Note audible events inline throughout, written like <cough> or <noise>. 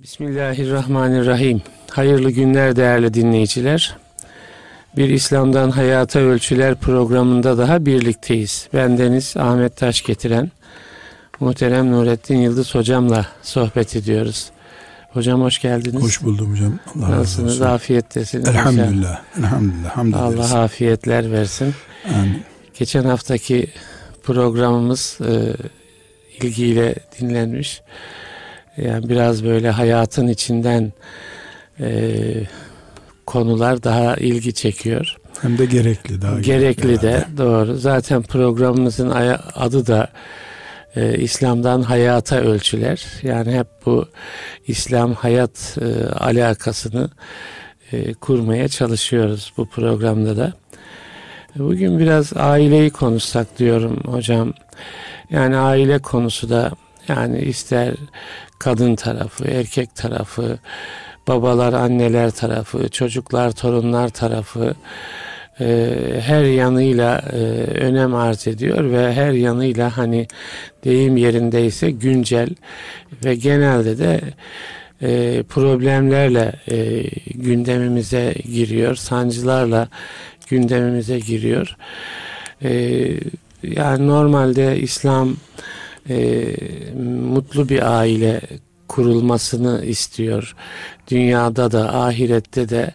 Bismillahirrahmanirrahim. Hayırlı günler değerli dinleyiciler. Bir İslam'dan Hayata Ölçüler programında daha birlikteyiz. Ben Deniz Ahmet Taş getiren muhterem Nurettin Yıldız hocamla sohbet ediyoruz. Hocam hoş geldiniz. Hoş buldum hocam. Allah Nasılsınız? Razı Afiyettesiniz. Elhamdülillah. Elhamdülillah. Hamd Allah afiyetler versin. Amin. Geçen haftaki programımız e, ilgiyle dinlenmiş. Yani biraz böyle hayatın içinden e, konular daha ilgi çekiyor. Hem de gerekli daha gerekli, gerekli de herhalde. doğru. Zaten programımızın adı da e, İslam'dan hayata ölçüler. Yani hep bu İslam hayat e, alakasını e, kurmaya çalışıyoruz bu programda da. Bugün biraz aileyi konuşsak diyorum hocam. Yani aile konusu da yani ister kadın tarafı, erkek tarafı, babalar, anneler tarafı, çocuklar, torunlar tarafı e, her yanıyla e, önem arz ediyor ve her yanıyla hani deyim yerindeyse güncel ve genelde de e, problemlerle gündemimize giriyor, sancılarla gündemimize giriyor. Yani normalde İslam e, mutlu bir aile kurulmasını istiyor. Dünyada da ahirette de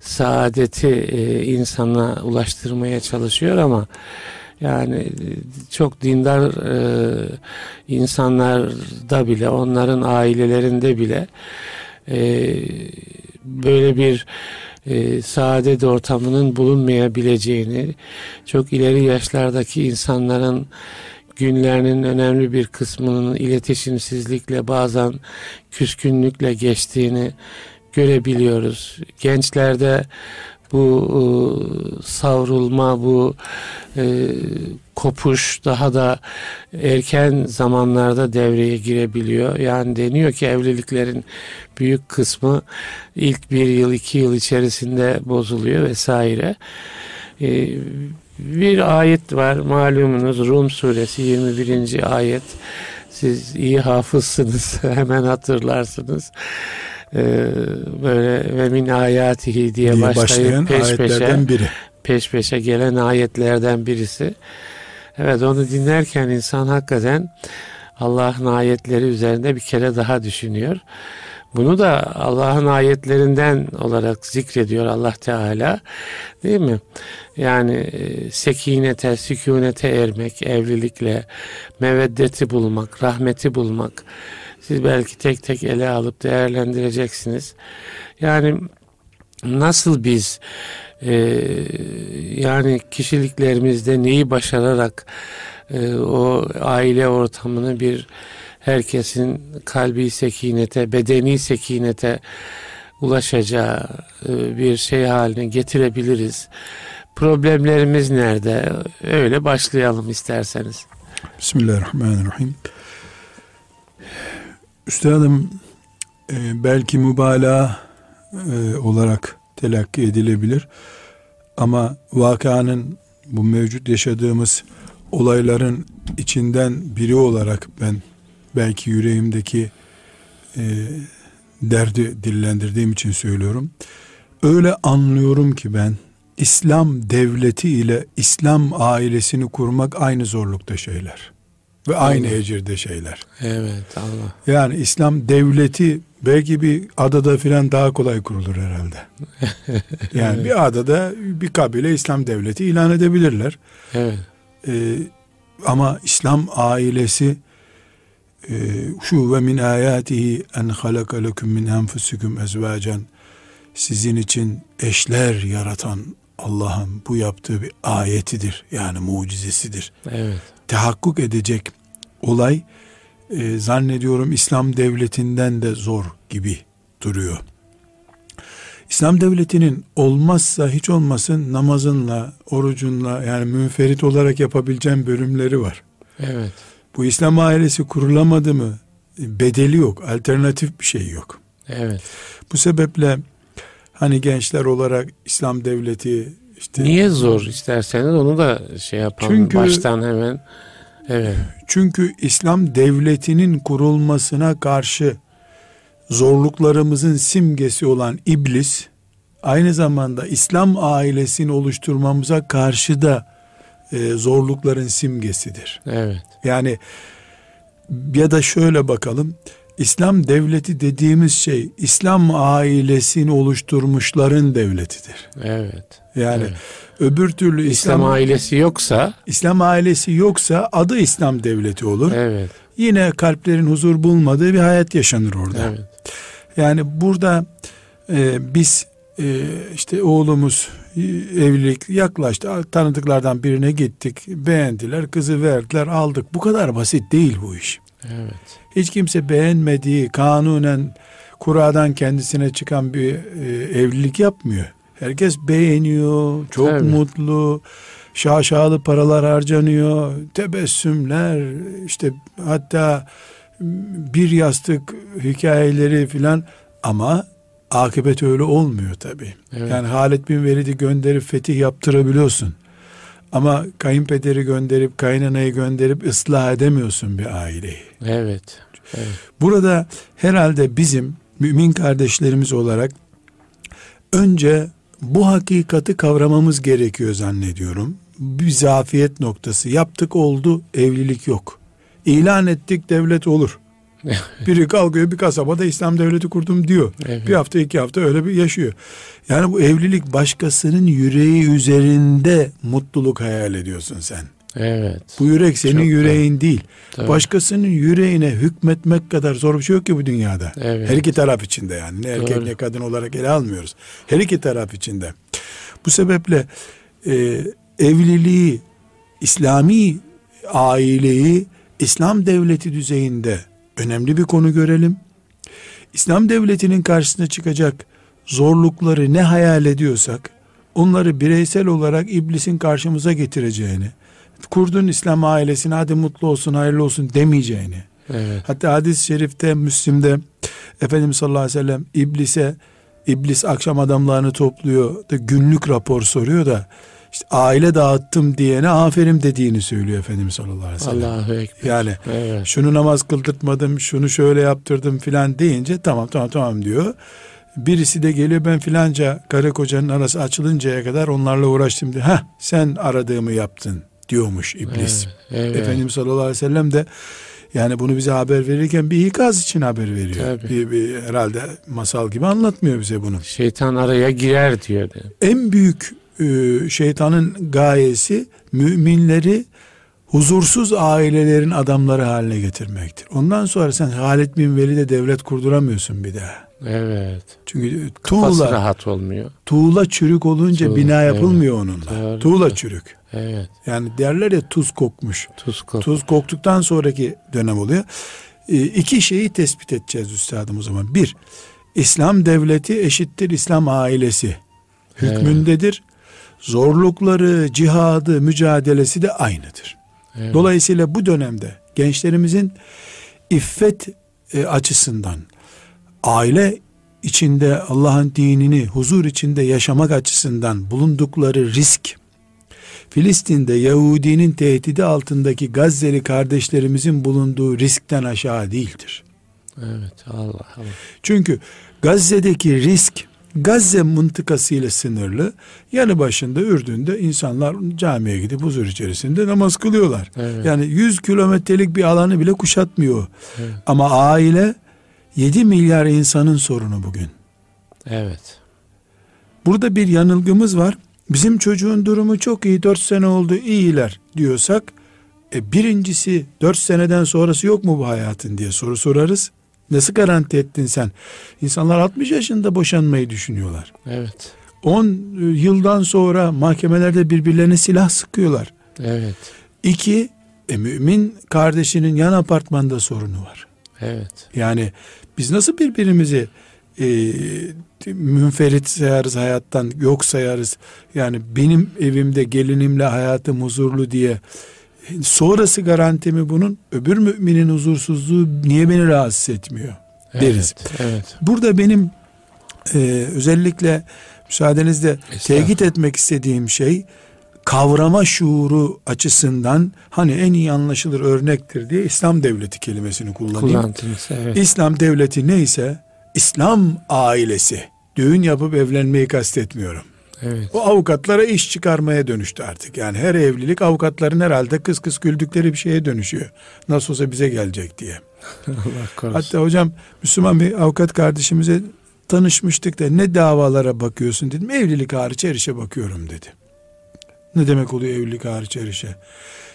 saadeti e, insana ulaştırmaya çalışıyor ama yani çok dindar e, insanlarda bile onların ailelerinde bile e, böyle bir e, saadet ortamının bulunmayabileceğini çok ileri yaşlardaki insanların günlerinin önemli bir kısmının iletişimsizlikle bazen küskünlükle geçtiğini görebiliyoruz. Gençlerde bu e, savrulma, bu e, kopuş daha da erken zamanlarda devreye girebiliyor. Yani deniyor ki evliliklerin büyük kısmı ilk bir yıl, iki yıl içerisinde bozuluyor vesaire. E, bir ayet var malumunuz Rum suresi 21. ayet. Siz iyi hafızsınız <laughs> hemen hatırlarsınız. Ee, böyle ve min ayatihi diye, diye başlayıp peş peşe, biri. peş peşe gelen ayetlerden birisi. Evet onu dinlerken insan hakikaten Allah'ın ayetleri üzerinde bir kere daha düşünüyor. Bunu da Allah'ın ayetlerinden olarak zikrediyor Allah Teala. Değil mi? Yani e, sekinete, sükunete ermek, evlilikle, meveddeti bulmak, rahmeti bulmak. Siz belki tek tek ele alıp değerlendireceksiniz. Yani nasıl biz e, yani kişiliklerimizde neyi başararak e, o aile ortamını bir herkesin kalbi sekinete, bedeni sekinete ulaşacağı e, bir şey haline getirebiliriz. Problemlerimiz nerede? Öyle başlayalım isterseniz. Bismillahirrahmanirrahim. Üstadım e, belki mübalağa e, olarak telakki edilebilir. Ama vakanın bu mevcut yaşadığımız olayların içinden biri olarak ben belki yüreğimdeki e, derdi dillendirdiğim için söylüyorum. Öyle anlıyorum ki ben İslam devleti ile İslam ailesini kurmak aynı zorlukta şeyler. Ve Allah. aynı ecirde şeyler. Evet Allah. Yani İslam devleti belki bir adada filan daha kolay kurulur herhalde. <laughs> yani evet. bir adada bir kabile İslam devleti ilan edebilirler. Evet. Ee, ama İslam ailesi ee, şu ve min ayatihi en halaka lekum min enfusikum ezvacen sizin için eşler yaratan Allah'ın bu yaptığı bir ayetidir. Yani mucizesidir. Evet. Tehakkuk edecek olay e, zannediyorum İslam devletinden de zor gibi duruyor. İslam devletinin olmazsa hiç olmasın namazınla, orucunla yani münferit olarak yapabileceğin bölümleri var. Evet. Bu İslam ailesi kurulamadı mı bedeli yok, alternatif bir şey yok. Evet. Bu sebeple hani gençler olarak İslam devleti işte Niye zor isterseniz onu da şey yapalım çünkü, baştan hemen. Evet. Çünkü İslam devletinin kurulmasına karşı zorluklarımızın simgesi olan iblis aynı zamanda İslam ailesini oluşturmamıza karşı da e, zorlukların simgesidir. Evet. Yani ya da şöyle bakalım. İslam devleti dediğimiz şey İslam ailesini oluşturmuşların devletidir. Evet. Yani Evet. öbür türlü İslam, İslam ailesi yoksa İslam ailesi yoksa adı İslam devleti olur. evet. Yine kalplerin huzur bulmadığı bir hayat yaşanır orada. Evet. Yani burada e, biz e, işte oğlumuz e, evlilik yaklaştı. Tanıdıklardan birine gittik. Beğendiler. Kızı verdiler. Aldık. Bu kadar basit değil bu iş. Evet. Hiç kimse beğenmediği kanunen kuradan kendisine çıkan bir e, evlilik yapmıyor. Herkes beğeniyor, çok Tabii. mutlu, şaşalı paralar harcanıyor, tebessümler, işte hatta bir yastık hikayeleri filan ama akıbet öyle olmuyor tabii. Evet. Yani Halid bin Velid'i gönderip fetih yaptırabiliyorsun. Ama kayınpederi gönderip kaynanayı gönderip ıslah edemiyorsun bir aileyi. Evet. Evet. Burada herhalde bizim mümin kardeşlerimiz olarak önce bu hakikati kavramamız gerekiyor zannediyorum. Bir zafiyet noktası. Yaptık oldu evlilik yok. İlan ettik devlet olur. <laughs> Biri kalkıyor bir kasabada İslam devleti kurdum diyor. Evet. Bir hafta iki hafta öyle bir yaşıyor. Yani bu evlilik başkasının yüreği üzerinde mutluluk hayal ediyorsun sen. Evet. Bu yürek senin Çok yüreğin değil. Tabii. Başkasının yüreğine hükmetmek kadar zor bir şey yok ki bu dünyada. Evet. Her iki taraf içinde yani. Ne erkek Doğru. ne kadın olarak ele almıyoruz. Her iki taraf içinde. Bu sebeple e, evliliği, İslami aileyi İslam devleti düzeyinde önemli bir konu görelim. İslam devletinin karşısına çıkacak zorlukları ne hayal ediyorsak onları bireysel olarak iblisin karşımıza getireceğini, kurdun İslam ailesine hadi mutlu olsun hayırlı olsun demeyeceğini, Evet. Hatta hadis-i şerifte Müslim'de Efendimiz sallallahu aleyhi ve sellem iblise iblis akşam adamlarını topluyor da günlük rapor soruyor da işte aile dağıttım diyene aferin dediğini söylüyor Efendimiz sallallahu aleyhi ve sellem. Allahu Ekber. Yani Evet. şunu namaz kıldırtmadım, şunu şöyle yaptırdım filan deyince tamam tamam tamam diyor. Birisi de geliyor ben filanca karı kocanın arası açılıncaya kadar onlarla uğraştım diyor. Heh sen aradığımı yaptın diyormuş iblis. Evet. evet. Efendimiz sallallahu aleyhi ve sellem de yani bunu bize haber verirken bir ikaz için haber veriyor. Tabii. Bir, bir, herhalde masal gibi anlatmıyor bize bunu. Şeytan araya girer diyor. En büyük şeytanın gayesi müminleri huzursuz ailelerin adamları haline getirmektir. Ondan sonra sen Halid bin Velid'e devlet kurduramıyorsun bir daha. Evet. Çünkü Kafası tuğla, rahat olmuyor. tuğla çürük olunca Tuğla, bina evet. yapılmıyor onunla. Doğru. Tuğla çürük. Evet. Yani derler ya tuz kokmuş. Tuz kok. Tuz koktuktan sonraki dönem oluyor. E, iki şeyi tespit edeceğiz üstadım o zaman. Bir, İslam devleti eşittir İslam ailesi hükmündedir. Zorlukları, cihadı, mücadelesi de aynıdır. Evet. Dolayısıyla bu dönemde gençlerimizin iffet e, açısından aile içinde Allah'ın dinini huzur içinde yaşamak açısından bulundukları risk Filistin'de Yahudinin tehdidi altındaki Gazze'li kardeşlerimizin bulunduğu riskten aşağı değildir. Evet. Allah Allah. Çünkü Gazze'deki risk Gazze mıntıkasıyla sınırlı. Yanı başında Ürdün'de insanlar camiye gidip huzur içerisinde namaz kılıyorlar. Evet. Yani 100 kilometrelik bir alanı bile kuşatmıyor. Evet. Ama aile 7 milyar insanın sorunu bugün. Evet. Burada bir yanılgımız var. Bizim çocuğun durumu çok iyi 4 sene oldu iyiler diyorsak e, birincisi 4 seneden sonrası yok mu bu hayatın diye soru sorarız. Nasıl garanti ettin sen? İnsanlar 60 yaşında boşanmayı düşünüyorlar. Evet. 10 yıldan sonra mahkemelerde birbirlerine silah sıkıyorlar. Evet. İki, e, mümin kardeşinin yan apartmanda sorunu var. Evet. Yani biz nasıl birbirimizi e, münferit sayarız hayattan, yok sayarız. Yani benim evimde gelinimle hayatım huzurlu diye sonrası garanti mi bunun? Öbür müminin huzursuzluğu niye beni rahatsız etmiyor? Deriz. Evet. Evet. Burada benim e, özellikle müsaadenizle tekit etmek istediğim şey kavrama şuuru açısından hani en iyi anlaşılır örnektir diye İslam devleti kelimesini kullanayım. Evet. İslam devleti neyse İslam ailesi düğün yapıp evlenmeyi kastetmiyorum. Evet. O avukatlara iş çıkarmaya dönüştü artık. Yani her evlilik avukatların herhalde kıs kıs güldükleri bir şeye dönüşüyor. Nasıl olsa bize gelecek diye. <laughs> Allah korusun. Hatta hocam Müslüman bir avukat kardeşimize tanışmıştık da ne davalara bakıyorsun dedim. Evlilik hariç her işe bakıyorum dedi. Ne demek oluyor evlilik hariç her işe?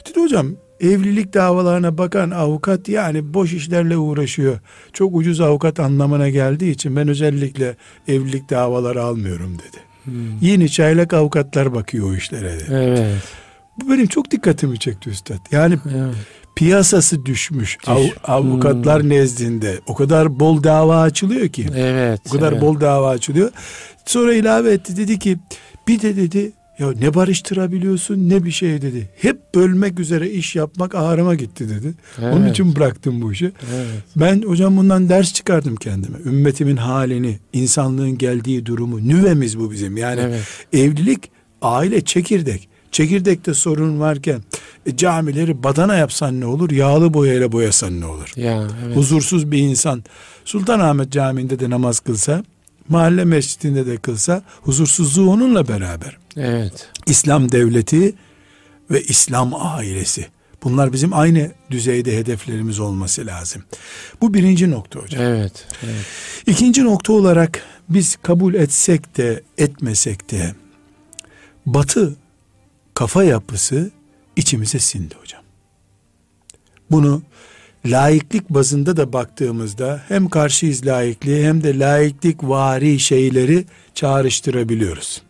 Dedi hocam evlilik davalarına bakan avukat yani boş işlerle uğraşıyor. Çok ucuz avukat anlamına geldiği için ben özellikle evlilik davaları almıyorum dedi. Hmm. Yeni çaylak avukatlar bakıyor o işlere. Evet. Bu benim çok dikkatimi çekti üstad. Yani evet. piyasası düşmüş, av- Düş- avukatlar Hmm. nezdinde. O kadar bol dava açılıyor ki. Evet. O kadar evet. bol dava açılıyor. Sonra ilave etti dedi ki bir de dedi ya ne barıştırabiliyorsun ne bir şey dedi. Hep bölmek üzere iş yapmak ağrıma gitti dedi. Onun Evet. için bıraktım bu işi. Evet. Ben hocam bundan ders çıkardım kendime. Ümmetimin halini, insanlığın geldiği durumu, nüvemiz bu bizim. Yani Evet. evlilik aile çekirdek. Çekirdekte sorun varken e, camileri badana yapsan ne olur? Yağlı boyayla boyasan ne olur? Ya evet. Huzursuz bir insan Sultanahmet Camii'nde de namaz kılsa, mahalle mescidinde de kılsa huzursuzluğu onunla beraber. Evet. İslam devleti ve İslam ailesi. Bunlar bizim aynı düzeyde hedeflerimiz olması lazım. Bu birinci nokta hocam. Evet. Evet. İkinci nokta olarak biz kabul etsek de etmesek de batı kafa yapısı içimize sindi hocam. Bunu laiklik bazında da baktığımızda hem karşıyız laikliğe hem de laiklik vari şeyleri çağrıştırabiliyoruz.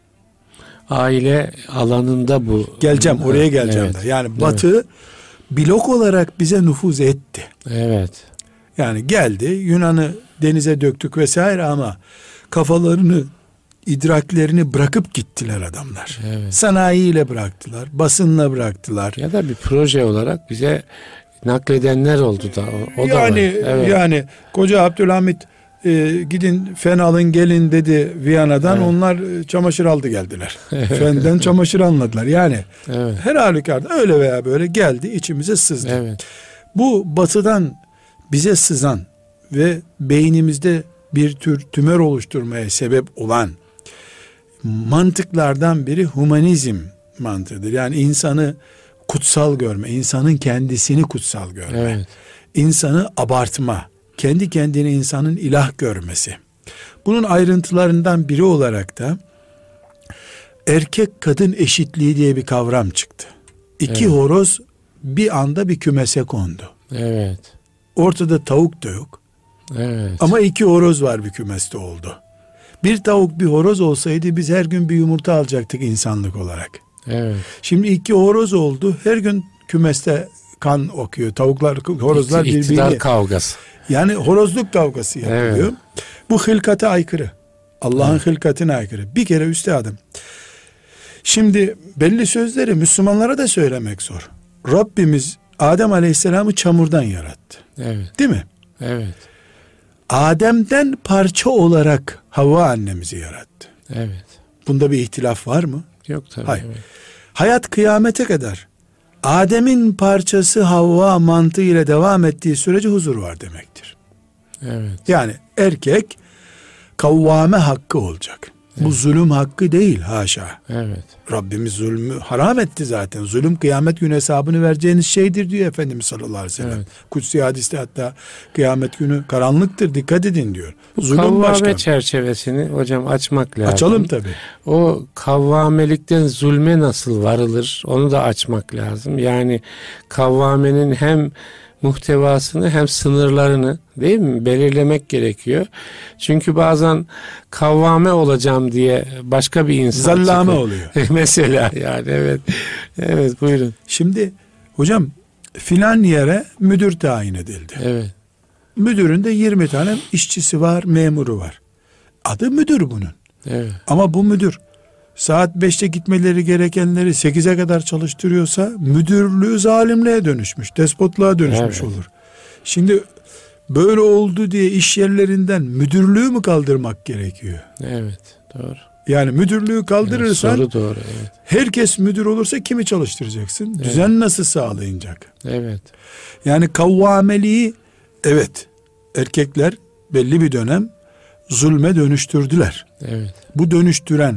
Aile alanında bu. Geleceğim oraya geleceğim evet. da. Yani batı blok olarak bize nüfuz etti. Evet. Yani geldi Yunan'ı denize döktük vesaire ama kafalarını idraklerini bırakıp gittiler adamlar. Evet. Sanayiyle bıraktılar, basınla bıraktılar. Ya da bir proje olarak bize nakledenler oldu da o, o da var. yani Evet. yani koca Abdülhamit e, gidin fen alın gelin dedi Viyana'dan Evet. onlar e, çamaşır aldı geldiler. <laughs> Fenden çamaşır anladılar. Yani Evet. her halükarda öyle veya böyle geldi içimize sızdı. Evet. Bu batıdan bize sızan ve beynimizde bir tür tümör oluşturmaya sebep olan mantıklardan biri humanizm mantığıdır. Yani insanı kutsal görme, insanın kendisini kutsal görme, Evet. insanı abartma, kendi kendini insanın ilah görmesi. Bunun ayrıntılarından biri olarak da erkek kadın eşitliği diye bir kavram çıktı. İki Evet. horoz bir anda bir kümese kondu. Evet. Ortada tavuk da yok. Evet. Ama iki horoz var bir kümeste oldu. Bir tavuk bir horoz olsaydı biz her gün bir yumurta alacaktık insanlık olarak. Evet. Şimdi iki horoz oldu. Her gün kümeste kan okuyor. Tavuklar, horozlar İkt- İktidar birbirini. kavgası. Yani horozluk kavgası yapılıyor. Evet. Bu hılkate aykırı. Allah'ın hılkatine aykırı. Bir kere üstadım. Şimdi belli sözleri Müslümanlara da söylemek zor. Rabbimiz Adem Aleyhisselam'ı çamurdan yarattı. Evet. Değil mi? Evet. Adem'den parça olarak Havva annemizi yarattı. Evet. Bunda bir ihtilaf var mı? Yok tabii. Hayır. Evet. Hayat kıyamete kadar Adem'in parçası Havva mantığı ile devam ettiği sürece huzur var demektir. Evet. Yani erkek kavvame hakkı olacak. Bu zulüm hakkı değil haşa. Evet. Rabbimiz zulmü haram etti zaten. Zulüm kıyamet günü hesabını vereceğiniz şeydir diyor Efendimiz sallallahu aleyhi ve sellem. Evet. Kutsi hadiste hatta kıyamet günü karanlıktır dikkat edin diyor. Bu Zulüm kavvame başka. çerçevesini hocam açmak lazım. Açalım tabi. O kavvamelikten zulme nasıl varılır onu da açmak lazım. Yani kavvamenin hem muhtevasını hem sınırlarını değil mi belirlemek gerekiyor. Çünkü bazen kavvame olacağım diye başka bir insan Zallame çıkıyor. oluyor. <laughs> Mesela yani evet. Evet buyurun. Şimdi hocam filan yere müdür tayin edildi. Evet. Müdürün de 20 tane işçisi var, memuru var. Adı müdür bunun. Evet. Ama bu müdür saat 5'te gitmeleri gerekenleri 8'e kadar çalıştırıyorsa müdürlüğü zalimliğe dönüşmüş, despotluğa dönüşmüş Evet. olur. Şimdi böyle oldu diye iş yerlerinden müdürlüğü mü kaldırmak gerekiyor? Evet. Doğru. Yani müdürlüğü Evet, kaldırırsan soru doğru. Evet. herkes müdür olursa kimi çalıştıracaksın? Düzen nasıl sağlayacak? Evet. Yani kavvameliği evet erkekler belli bir dönem zulme dönüştürdüler. Evet. Bu dönüştüren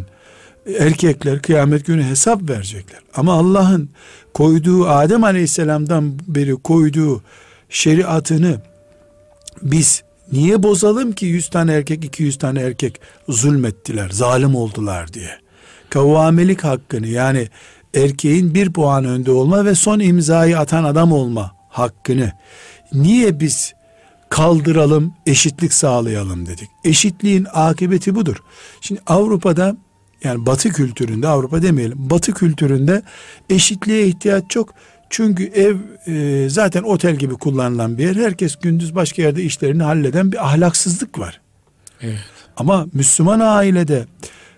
erkekler kıyamet günü hesap verecekler. Ama Allah'ın koyduğu Adem Aleyhisselam'dan beri koyduğu şeriatını biz niye bozalım ki 100 tane erkek 200 tane erkek zulmettiler, zalim oldular diye. Kavvamelik hakkını yani erkeğin bir puan önde olma ve son imzayı atan adam olma hakkını niye biz kaldıralım, eşitlik sağlayalım dedik. Eşitliğin akıbeti budur. Şimdi Avrupa'da yani batı kültüründe Avrupa demeyelim batı kültüründe eşitliğe ihtiyaç çok. Çünkü ev e, zaten otel gibi kullanılan bir yer. Herkes gündüz başka yerde işlerini halleden bir ahlaksızlık var. Evet. Ama Müslüman ailede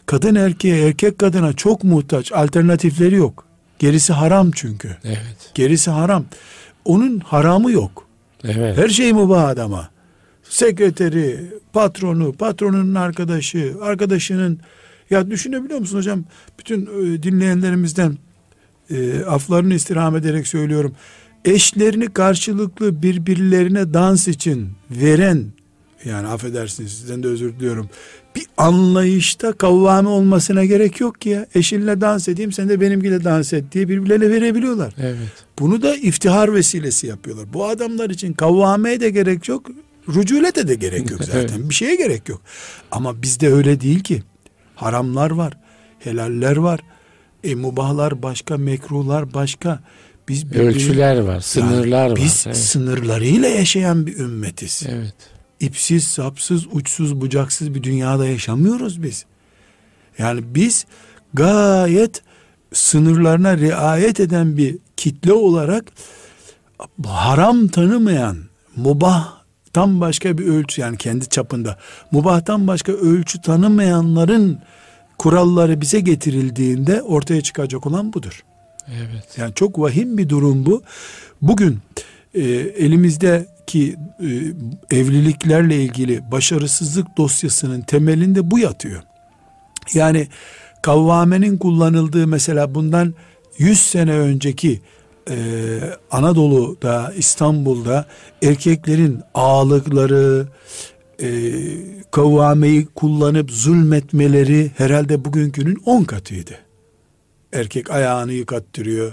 kadın erkeğe erkek kadına çok muhtaç alternatifleri yok. Gerisi haram çünkü. Evet. Gerisi haram. Onun haramı yok. Evet. Her şey mübah adama. Sekreteri, patronu, patronunun arkadaşı, arkadaşının ya düşünebiliyor musun hocam? Bütün e, dinleyenlerimizden e, aflarını istirham ederek söylüyorum. Eşlerini karşılıklı birbirlerine dans için veren yani affedersiniz sizden de özür diliyorum. Bir anlayışta kavvame olmasına gerek yok ki ya. Eşinle dans edeyim sen de benimkiyle dans et diye birbirlerine verebiliyorlar. Evet. Bunu da iftihar vesilesi yapıyorlar. Bu adamlar için kavvameye de gerek yok. Rüculete de gerek yok <laughs> zaten. Evet. Bir şeye gerek yok. Ama bizde öyle değil ki. Haramlar var. Helaller var. E mubahlar başka, mekruhlar başka. Biz birbirini- Ölçüler var, sınırlar var. Biz Evet. sınırlarıyla yaşayan bir ümmetiz. Evet. İpsiz, sapsız, uçsuz, bucaksız bir dünyada yaşamıyoruz biz. Yani biz gayet sınırlarına riayet eden bir kitle olarak haram tanımayan, mubahtan başka bir ölçü yani kendi çapında mubahtan başka ölçü tanımayanların kuralları bize getirildiğinde ortaya çıkacak olan budur. Evet. Yani çok vahim bir durum bu. Bugün e, elimizdeki e, evliliklerle ilgili başarısızlık dosyasının temelinde bu yatıyor. Yani kavvamenin kullanıldığı mesela bundan 100 sene önceki e, Anadolu'da, İstanbul'da erkeklerin ağalıkları, e, kavvameyi kullanıp zulmetmeleri herhalde bugünkünün 10 katıydı. Erkek ayağını yıkattırıyor.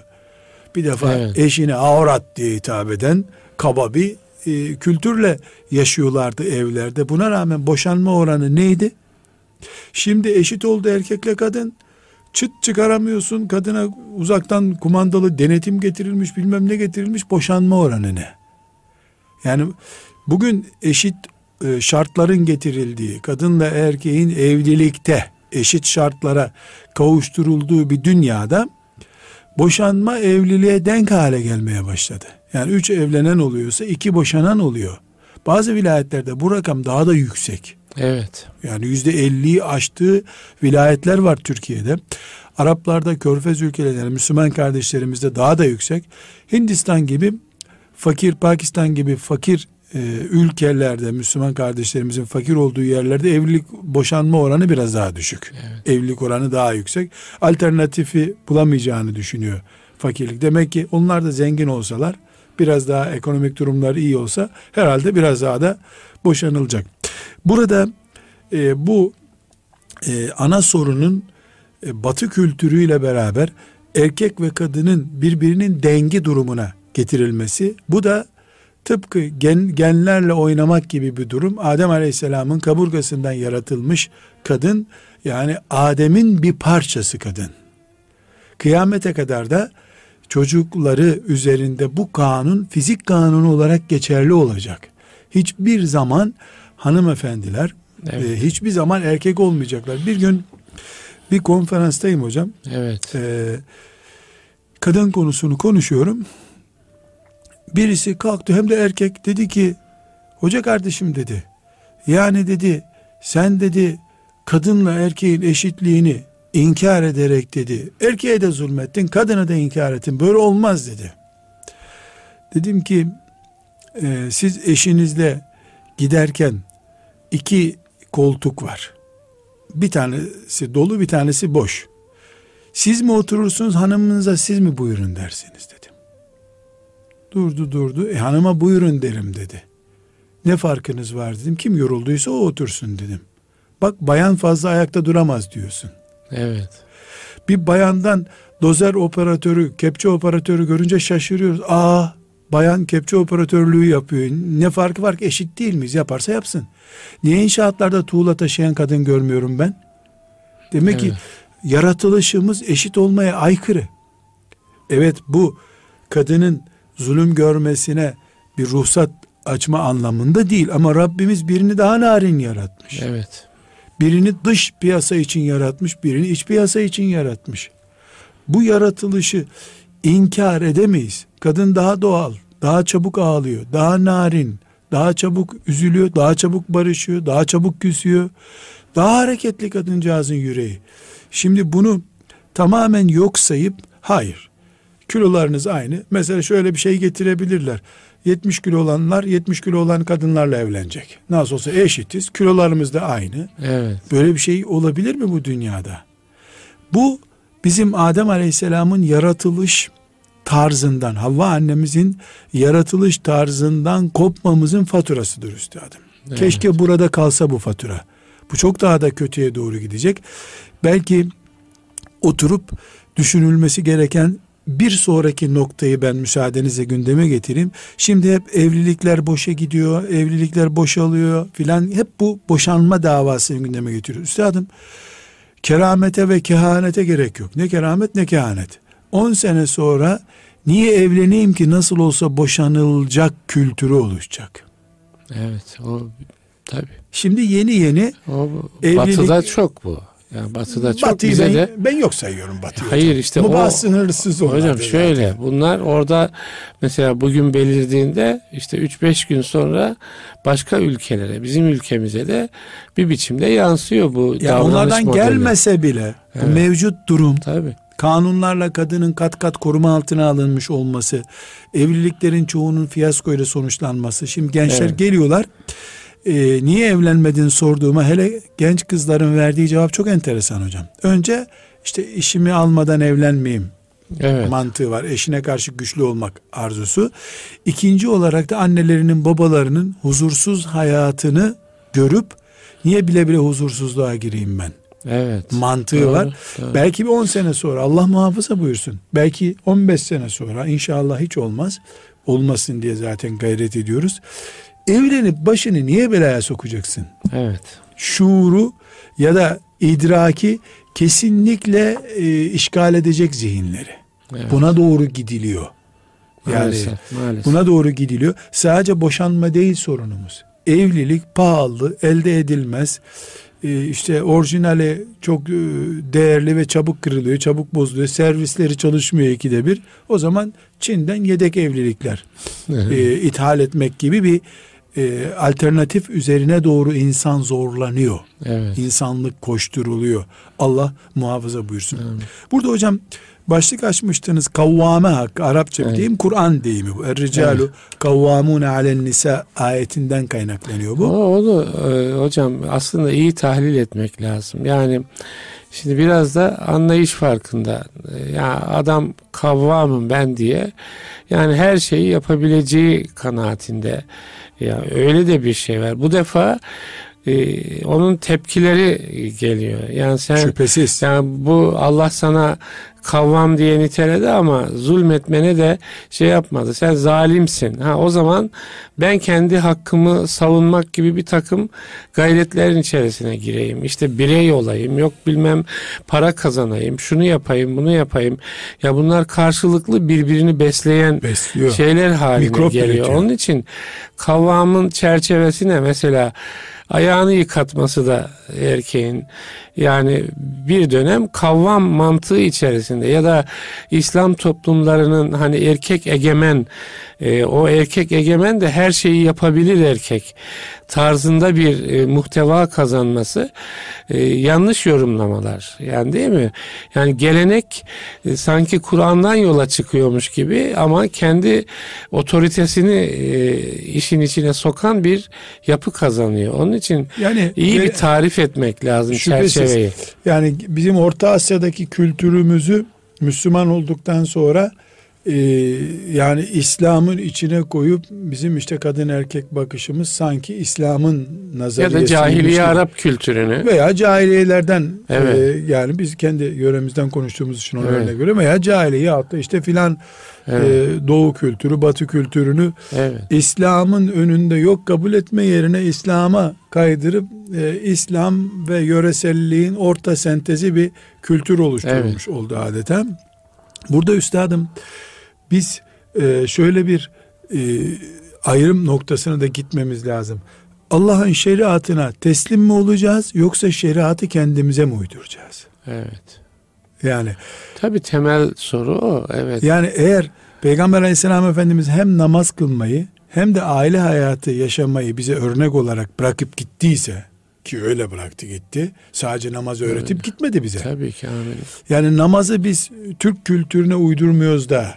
Bir defa Evet. eşine avrat diye hitap eden kaba bir e, kültürle yaşıyorlardı evlerde. Buna rağmen boşanma oranı neydi? Şimdi eşit oldu erkekle kadın. Çıt çıkaramıyorsun. Kadına uzaktan kumandalı denetim getirilmiş bilmem ne getirilmiş boşanma oranı ne? Yani bugün eşit e, şartların getirildiği kadınla erkeğin evlilikte eşit şartlara kavuşturulduğu bir dünyada boşanma evliliğe denk hale gelmeye başladı. Yani üç evlenen oluyorsa iki boşanan oluyor. Bazı vilayetlerde bu rakam daha da yüksek. Evet. Yani yüzde elliyi aştığı vilayetler var Türkiye'de. Araplarda, Körfez ülkelerinde, yani Müslüman kardeşlerimizde daha da yüksek. Hindistan gibi fakir, Pakistan gibi fakir e, ülkelerde, Müslüman kardeşlerimizin fakir olduğu yerlerde evlilik boşanma oranı biraz daha düşük. Evlilik oranı daha yüksek. Alternatifi bulamayacağını düşünüyor fakirlik. Demek ki onlar da zengin olsalar, biraz daha ekonomik durumları iyi olsa herhalde biraz daha da boşanılacak. Burada e, bu e, ana sorunun e, batı kültürüyle beraber erkek ve kadının birbirinin dengi durumuna getirilmesi. Bu da tıpkı gen, genlerle oynamak gibi bir durum. Adem Aleyhisselam'ın kaburgasından yaratılmış kadın yani Adem'in bir parçası kadın. Kıyamete kadar da çocukları üzerinde bu kanun fizik kanunu olarak geçerli olacak. Hiçbir zaman hanımefendiler Evet. e, hiçbir zaman erkek olmayacaklar. Bir gün bir konferanstayım hocam. Evet. Ee, kadın konusunu konuşuyorum. Birisi kalktı hem de erkek dedi ki hoca kardeşim dedi. Yani dedi sen dedi kadınla erkeğin eşitliğini inkar ederek dedi. Erkeğe de zulmettin kadına da inkar ettin böyle olmaz dedi. Dedim ki e, siz eşinizle giderken iki koltuk var. Bir tanesi dolu bir tanesi boş. Siz mi oturursunuz hanımınıza siz mi buyurun dersiniz dedim. Durdu durdu. E hanıma buyurun derim dedi. Ne farkınız var dedim. Kim yorulduysa o otursun dedim. Bak bayan fazla ayakta duramaz diyorsun. Evet. Bir bayandan dozer operatörü, kepçe operatörü görünce şaşırıyoruz. Aa bayan kepçe operatörlüğü yapıyor. Ne farkı var ki eşit değil miyiz? Yaparsa yapsın. Niye inşaatlarda tuğla taşıyan kadın görmüyorum ben? Demek evet. ki yaratılışımız eşit olmaya aykırı. Evet bu kadının zulüm görmesine bir ruhsat açma anlamında değil ama Rabbimiz birini daha narin yaratmış. Evet. Birini dış piyasa için yaratmış, birini iç piyasa için yaratmış. Bu yaratılışı inkar edemeyiz. Kadın daha doğal, daha çabuk ağlıyor, daha narin, daha çabuk üzülüyor, daha çabuk barışıyor, daha çabuk küsüyor. Daha hareketli kadıncağızın yüreği. Şimdi bunu tamamen yok sayıp hayır kilolarınız aynı. Mesela şöyle bir şey getirebilirler. 70 kilo olanlar 70 kilo olan kadınlarla evlenecek. Nasıl olsa eşitiz. Kilolarımız da aynı. Evet. Böyle bir şey olabilir mi bu dünyada? Bu bizim Adem Aleyhisselam'ın yaratılış tarzından, Havva annemizin yaratılış tarzından kopmamızın faturasıdır üstadım. Evet. Keşke burada kalsa bu fatura. Bu çok daha da kötüye doğru gidecek. Belki oturup düşünülmesi gereken bir sonraki noktayı ben müsaadenizle gündeme getireyim. Şimdi hep evlilikler boşa gidiyor, evlilikler boşalıyor filan. Hep bu boşanma davasını gündeme getiriyor. Üstadım keramete ve kehanete gerek yok. Ne keramet ne kehanet. 10 sene sonra niye evleneyim ki nasıl olsa boşanılacak kültürü oluşacak. Evet o tabi. Şimdi yeni yeni o, evlilik, batıda çok bu. Yani batıda çok Batıyı bize ben, de ben yok sayıyorum Batıyı. Hayır hocam. işte Mubah o sınırsız Hocam şöyle zaten. bunlar orada mesela bugün belirdiğinde işte 3-5 gün sonra başka ülkelere bizim ülkemize de bir biçimde yansıyor bu ya onlardan modeli. gelmese bile evet. mevcut durum Tabii kanunlarla kadının kat kat koruma altına alınmış olması, evliliklerin çoğunun fiyaskoyla sonuçlanması. Şimdi gençler evet. geliyorlar e, niye evlenmedin sorduğuma hele genç kızların verdiği cevap çok enteresan hocam. Önce işte işimi almadan evlenmeyeyim evet. mantığı var. Eşine karşı güçlü olmak arzusu. İkinci olarak da annelerinin babalarının huzursuz hayatını görüp niye bile bile huzursuzluğa gireyim ben? Evet. Mantığı doğru, var. Doğru. Belki bir 10 sene sonra Allah muhafaza buyursun. Belki 15 sene sonra inşallah hiç olmaz. Olmasın diye zaten gayret ediyoruz. Evlenip başını niye belaya sokacaksın? Evet. Şuuru ya da idraki kesinlikle e, işgal edecek zihinleri. Evet. Buna doğru gidiliyor. Yani maalesef, maalesef. buna doğru gidiliyor. Sadece boşanma değil sorunumuz. Evlilik pahalı, elde edilmez. Ee, işte orijinali çok e, değerli ve çabuk kırılıyor, çabuk bozuluyor. Servisleri çalışmıyor ikide bir. O zaman Çin'den yedek evlilikler e, ithal etmek gibi bir e, alternatif üzerine doğru insan zorlanıyor. Evet. İnsanlık koşturuluyor. Allah muhafaza buyursun. Evet. Burada hocam başlık açmıştınız kavvame hakkı Arapça evet. diyeyim Kur'an deyimi bu. Er-ricalu evet. kavvamune alen nisa ayetinden kaynaklanıyor bu. O, onu e, hocam aslında iyi tahlil etmek lazım. Yani şimdi biraz da anlayış farkında. E, ya adam kavvamım ben diye yani her şeyi yapabileceği kanaatinde. Ya öyle de bir şey var. Bu defa e, onun tepkileri geliyor. Yani sen şüphesiz. Yani bu Allah sana kavvam diye niteledi ama zulmetmene de şey yapmadı. Sen zalimsin. Ha o zaman ben kendi hakkımı savunmak gibi bir takım gayretlerin içerisine gireyim. İşte birey olayım. Yok bilmem para kazanayım. Şunu yapayım, bunu yapayım. Ya bunlar karşılıklı birbirini besleyen Besliyor. şeyler haline Mikrop geliyor. Üretiyor. Onun için kavramın çerçevesine mesela ayağını yıkatması da erkeğin yani bir dönem kavvam mantığı içerisinde ya da İslam toplumlarının hani erkek egemen e, o erkek egemen de her şeyi yapabilir erkek tarzında bir e, muhteva kazanması e, yanlış yorumlamalar yani değil mi? Yani gelenek e, sanki Kur'an'dan yola çıkıyormuş gibi ama kendi otoritesini e, işin içine sokan bir yapı kazanıyor. Onun için yani iyi bir tarif etmek lazım şüphesiz, çerçeveyi. Yani bizim Orta Asya'daki kültürümüzü Müslüman olduktan sonra e, yani İslam'ın içine koyup bizim işte kadın erkek bakışımız sanki İslam'ın nazariyesi. Ya da cahiliye Arap kültürünü. Veya cahiliyelerden evet. e, yani biz kendi yöremizden konuştuğumuz için ona evet. göre veya cahiliye hatta işte filan evet. e, doğu kültürü batı kültürünü evet. İslam'ın önünde yok kabul etme yerine İslam'a kaydırıp e, İslam ve yöreselliğin orta sentezi bir kültür oluşturulmuş evet. oldu adeta. Burada üstadım biz e, şöyle bir e, ayrım noktasına da gitmemiz lazım. Allah'ın şeriatına teslim mi olacağız yoksa şeriatı kendimize mi uyduracağız? Evet. Yani tabi temel soru o. Evet. Yani eğer Peygamber Aleyhisselam Efendimiz hem namaz kılmayı hem de aile hayatı yaşamayı bize örnek olarak bırakıp gittiyse ki öyle bıraktı gitti. Sadece namaz öğretip evet. gitmedi bize. Tabii ki amin. Yani namazı biz Türk kültürüne uydurmuyoruz da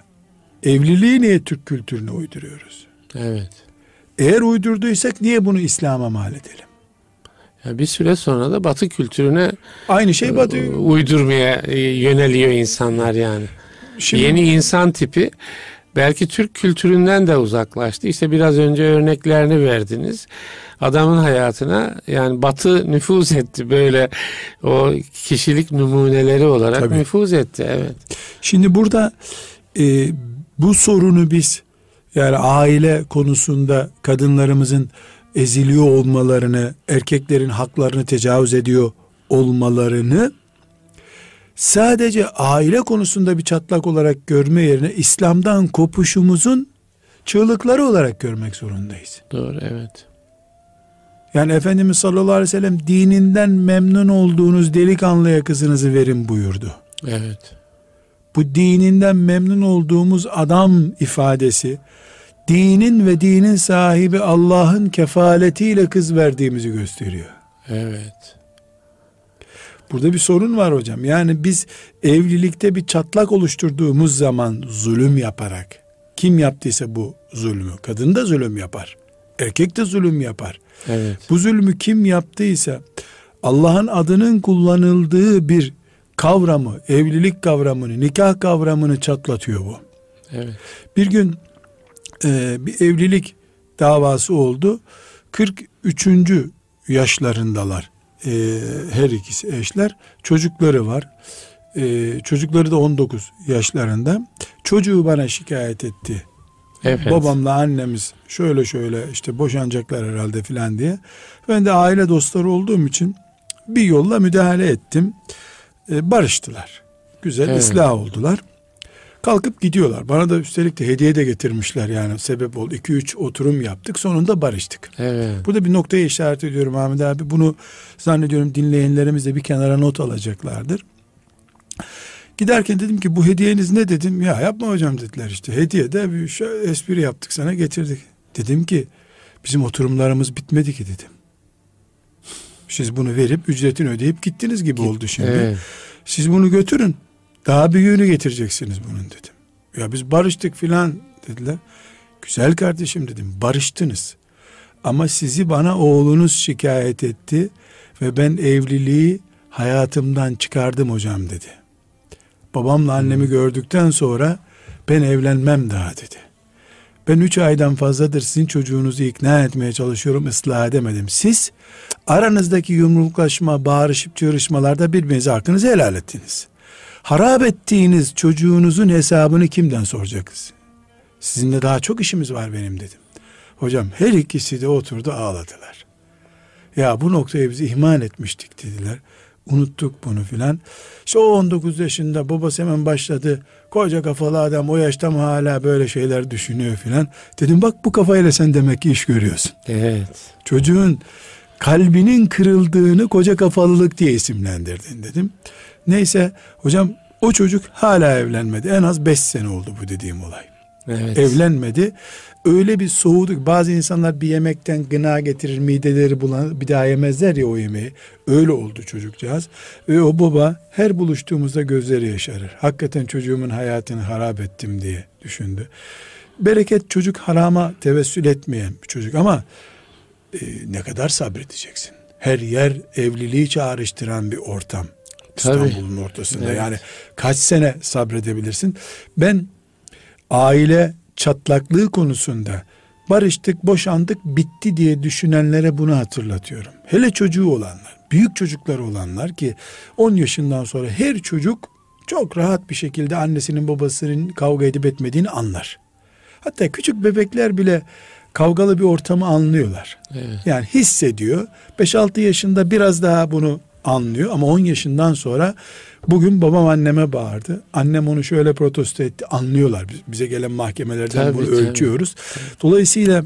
evliliği niye Türk kültürüne uyduruyoruz? Evet. Eğer uydurduysak niye bunu İslam'a mal edelim? Ya bir süre sonra da Batı kültürüne aynı şey Batı e, uydurmaya yöneliyor insanlar yani. Şimdi, Yeni insan tipi belki Türk kültüründen de uzaklaştı. İşte biraz önce örneklerini verdiniz. Adamın hayatına yani Batı nüfuz etti böyle o kişilik numuneleri olarak Tabii. nüfuz etti. Evet. Şimdi burada e, bu sorunu biz yani aile konusunda kadınlarımızın eziliyor olmalarını, erkeklerin haklarını tecavüz ediyor olmalarını sadece aile konusunda bir çatlak olarak görme yerine İslam'dan kopuşumuzun çığlıkları olarak görmek zorundayız. Doğru evet. Yani Efendimiz sallallahu aleyhi ve sellem dininden memnun olduğunuz delikanlıya kızınızı verin buyurdu. Evet. Bu dininden memnun olduğumuz adam ifadesi dinin ve dinin sahibi Allah'ın kefaletiyle kız verdiğimizi gösteriyor. Evet. Burada bir sorun var hocam. Yani biz evlilikte bir çatlak oluşturduğumuz zaman zulüm yaparak kim yaptıysa bu zulmü kadın da zulüm yapar. Erkek de zulüm yapar. Evet. Bu zulmü kim yaptıysa Allah'ın adının kullanıldığı bir kavramı, evlilik kavramını, nikah kavramını çatlatıyor bu. Evet. Bir gün e, bir evlilik davası oldu. 43. yaşlarındalar e, her ikisi eşler. Çocukları var. E, çocukları da 19 yaşlarında. Çocuğu bana şikayet etti. Evet. Babamla annemiz şöyle şöyle işte boşanacaklar herhalde filan diye. Ben de aile dostları olduğum için bir yolla müdahale ettim. E, barıştılar. Güzel evet. ıslah oldular. Kalkıp gidiyorlar. Bana da üstelik de hediye de getirmişler yani sebep oldu. 2-3 oturum yaptık sonunda barıştık. Evet. Burada bir noktaya işaret ediyorum Ahmet abi. Bunu zannediyorum dinleyenlerimiz de bir kenara not alacaklardır. Giderken dedim ki bu hediyeniz ne dedim. Ya yapma hocam dediler işte. Hediye de bir espri yaptık sana getirdik. Dedim ki bizim oturumlarımız bitmedi ki dedim. Siz bunu verip ücretini ödeyip gittiniz gibi Git. oldu şimdi. Evet. Siz bunu götürün. Daha büyüğünü getireceksiniz bunun dedim. Ya biz barıştık filan dediler. Güzel kardeşim dedim barıştınız. Ama sizi bana oğlunuz şikayet etti ve ben evliliği hayatımdan çıkardım hocam dedi. Babamla annemi hmm. gördükten sonra ben evlenmem daha dedi. Ben üç aydan fazladır sizin çocuğunuzu ikna etmeye çalışıyorum ıslah edemedim. Siz aranızdaki yumruklaşma, bağırışıp çığırışmalarda birbirinize hakkınızı helal ettiniz harap ettiğiniz çocuğunuzun hesabını kimden soracaksınız? Sizinle daha çok işimiz var benim dedim. Hocam her ikisi de oturdu ağladılar. Ya bu noktayı biz ihmal etmiştik dediler. Unuttuk bunu filan. İşte o 19 yaşında babası hemen başladı. Koca kafalı adam o yaşta mı hala böyle şeyler düşünüyor filan. Dedim bak bu kafayla sen demek ki iş görüyorsun. Evet. Çocuğun kalbinin kırıldığını koca kafalılık diye isimlendirdin dedim. Neyse hocam o çocuk hala evlenmedi. En az beş sene oldu bu dediğim olay. Evet. Evlenmedi. Öyle bir soğuduk. Bazı insanlar bir yemekten gına getirir, mideleri bulan bir daha yemezler ya o yemeği. Öyle oldu çocukcağız. Ve o baba her buluştuğumuzda gözleri yaşarır. Hakikaten çocuğumun hayatını harap ettim diye düşündü. Bereket çocuk harama tevessül etmeyen bir çocuk ama e, ne kadar sabredeceksin? Her yer evliliği çağrıştıran bir ortam. İstanbul'un ortasında. Evet. Yani kaç sene sabredebilirsin? Ben aile çatlaklığı konusunda barıştık, boşandık, bitti diye düşünenlere bunu hatırlatıyorum. Hele çocuğu olanlar, büyük çocukları olanlar ki 10 yaşından sonra her çocuk çok rahat bir şekilde annesinin babasının kavga edip etmediğini anlar. Hatta küçük bebekler bile kavgalı bir ortamı anlıyorlar. Evet. Yani hissediyor. 5-6 yaşında biraz daha bunu anlıyor ama 10 yaşından sonra bugün babam anneme bağırdı. Annem onu şöyle protesto etti. Anlıyorlar. Bize gelen mahkemelerden tabii, bunu tabii. ölçüyoruz. Dolayısıyla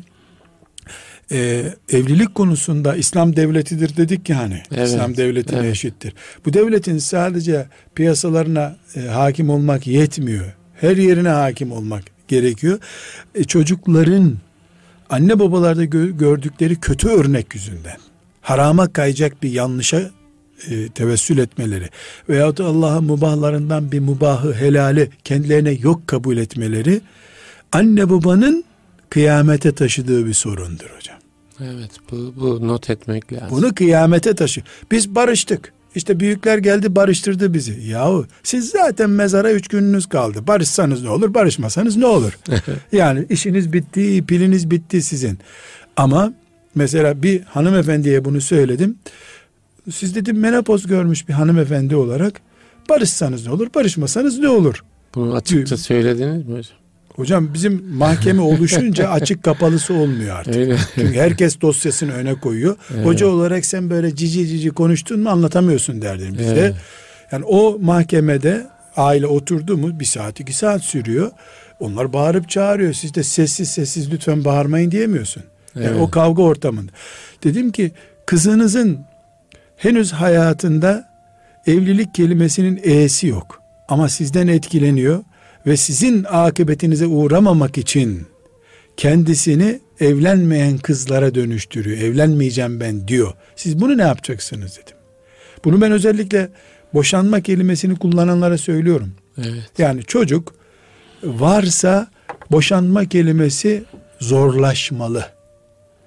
e, evlilik konusunda İslam devletidir dedik ki hani evet, İslam devletine evet. eşittir. Bu devletin sadece piyasalarına e, hakim olmak yetmiyor. Her yerine hakim olmak gerekiyor. E, çocukların anne babalarda gö- gördükleri kötü örnek yüzünden harama kayacak bir yanlışa e, tevessül etmeleri veyahut Allah'ın mubahlarından bir mubahı helali kendilerine yok kabul etmeleri anne babanın kıyamete taşıdığı bir sorundur hocam. Evet bu, bu not etmek lazım. Bunu kıyamete taşı. Biz barıştık. İşte büyükler geldi barıştırdı bizi. Yahu siz zaten mezara üç gününüz kaldı. Barışsanız ne olur, barışmasanız ne olur? <laughs> yani işiniz bitti, piliniz bitti sizin. Ama mesela bir hanımefendiye bunu söyledim. Siz dedim menopoz görmüş bir hanımefendi olarak barışsanız ne olur, barışmasanız ne olur? Bunu açıkça söylediniz mi hocam? Hocam bizim mahkeme oluşunca <laughs> açık kapalısı olmuyor artık. Öyle. Çünkü herkes dosyasını öne koyuyor. Evet. Hoca olarak sen böyle cici cici konuştun mu anlatamıyorsun derdim bizde. Evet. Yani o mahkemede aile oturdu mu bir saat iki saat sürüyor. Onlar bağırıp çağırıyor. Siz de sessiz sessiz lütfen bağırmayın diyemiyorsun. Yani evet. o kavga ortamında. Dedim ki kızınızın henüz hayatında evlilik kelimesinin e'si yok. Ama sizden etkileniyor ve sizin akıbetinize uğramamak için kendisini evlenmeyen kızlara dönüştürüyor. Evlenmeyeceğim ben diyor. Siz bunu ne yapacaksınız dedim. Bunu ben özellikle boşanma kelimesini kullananlara söylüyorum. Evet. Yani çocuk varsa boşanma kelimesi zorlaşmalı.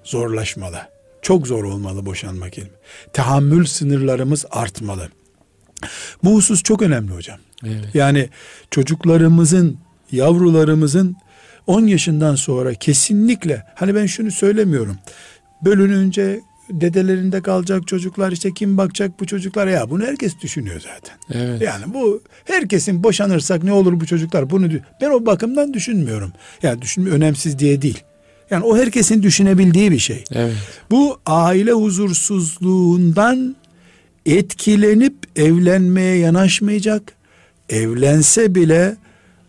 Zorlaşmalı. Çok zor olmalı boşanma kelime. Tahammül sınırlarımız artmalı. Bu husus çok önemli hocam. Evet. Yani çocuklarımızın, yavrularımızın 10 yaşından sonra kesinlikle hani ben şunu söylemiyorum. Bölününce dedelerinde kalacak çocuklar işte kim bakacak bu çocuklar ya bunu herkes düşünüyor zaten. Evet. Yani bu herkesin boşanırsak ne olur bu çocuklar bunu ben o bakımdan düşünmüyorum. Yani düşünme önemsiz diye değil. Yani o herkesin düşünebildiği bir şey. Evet. Bu aile huzursuzluğundan etkilenip evlenmeye yanaşmayacak evlense bile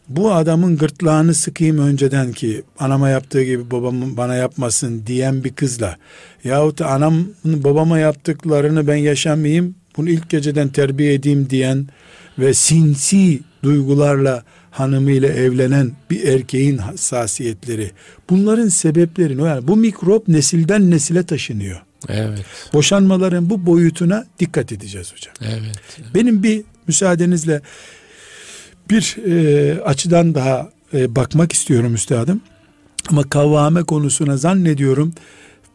bu adamın gırtlağını sıkayım önceden ki anama yaptığı gibi babamın bana yapmasın diyen bir kızla yahut anam babama yaptıklarını ben yaşamayayım bunu ilk geceden terbiye edeyim diyen ve sinsi duygularla hanımıyla evlenen bir erkeğin hassasiyetleri bunların sebepleri yani bu mikrop nesilden nesile taşınıyor. Evet. Boşanmaların bu boyutuna dikkat edeceğiz hocam. Evet. Benim bir müsaadenizle bir e, açıdan daha e, bakmak istiyorum üstadım. Ama kavvame konusuna zannediyorum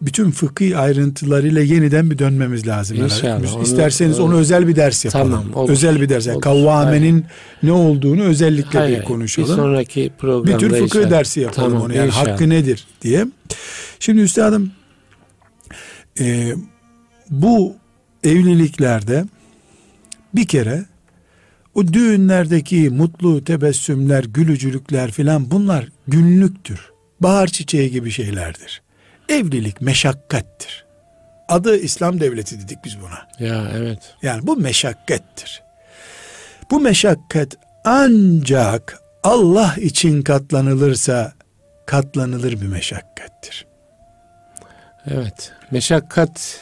bütün fıkhi ayrıntılarıyla yeniden bir dönmemiz lazım. İnşallah. Onu, İsterseniz onu, onu özel bir ders yapalım. Tamam, olur, özel bir ders. Yani kavvamenin ne olduğunu özellikle hayır, bir konuşalım. Bir sonraki programda Bir tür fıkıh inşallah. dersi yapalım tamam, onu. Yani inşallah. hakkı nedir diye. Şimdi üstadım e, bu evliliklerde bir kere o düğünlerdeki mutlu tebessümler, gülücülükler filan bunlar günlüktür. Bahar çiçeği gibi şeylerdir. Evlilik meşakkattir. Adı İslam devleti dedik biz buna. Ya evet. Yani bu meşakkattir. Bu meşakkat ancak Allah için katlanılırsa katlanılır bir meşakkattir. Evet. Meşakkat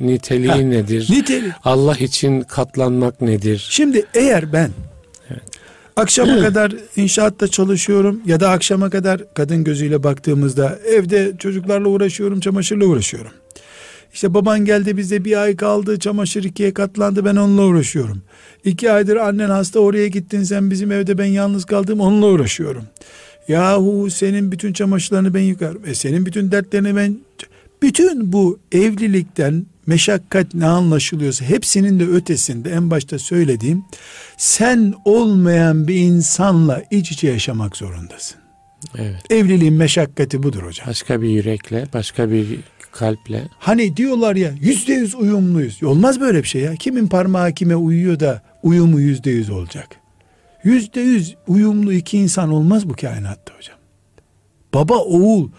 niteliği ha, nedir? Niteliği. Allah için katlanmak nedir? Şimdi eğer ben. Akşama kadar inşaatta çalışıyorum ya da akşama kadar kadın gözüyle baktığımızda evde çocuklarla uğraşıyorum, çamaşırla uğraşıyorum. İşte baban geldi bizde bir ay kaldı çamaşır ikiye katlandı ben onunla uğraşıyorum. İki aydır annen hasta oraya gittin sen bizim evde ben yalnız kaldım onunla uğraşıyorum. Yahu senin bütün çamaşırlarını ben yıkarım. E senin bütün dertlerini ben... Bütün bu evlilikten meşakkat ne anlaşılıyorsa hepsinin de ötesinde en başta söylediğim sen olmayan bir insanla iç içe yaşamak zorundasın. Evet. Evliliğin meşakkati budur hocam. Başka bir yürekle, başka bir kalple. Hani diyorlar ya yüzde yüz uyumluyuz. Olmaz böyle bir şey ya. Kimin parmağı kime uyuyor da uyumu yüzde yüz olacak. Yüzde yüz uyumlu iki insan olmaz bu kainatta hocam. Baba oğul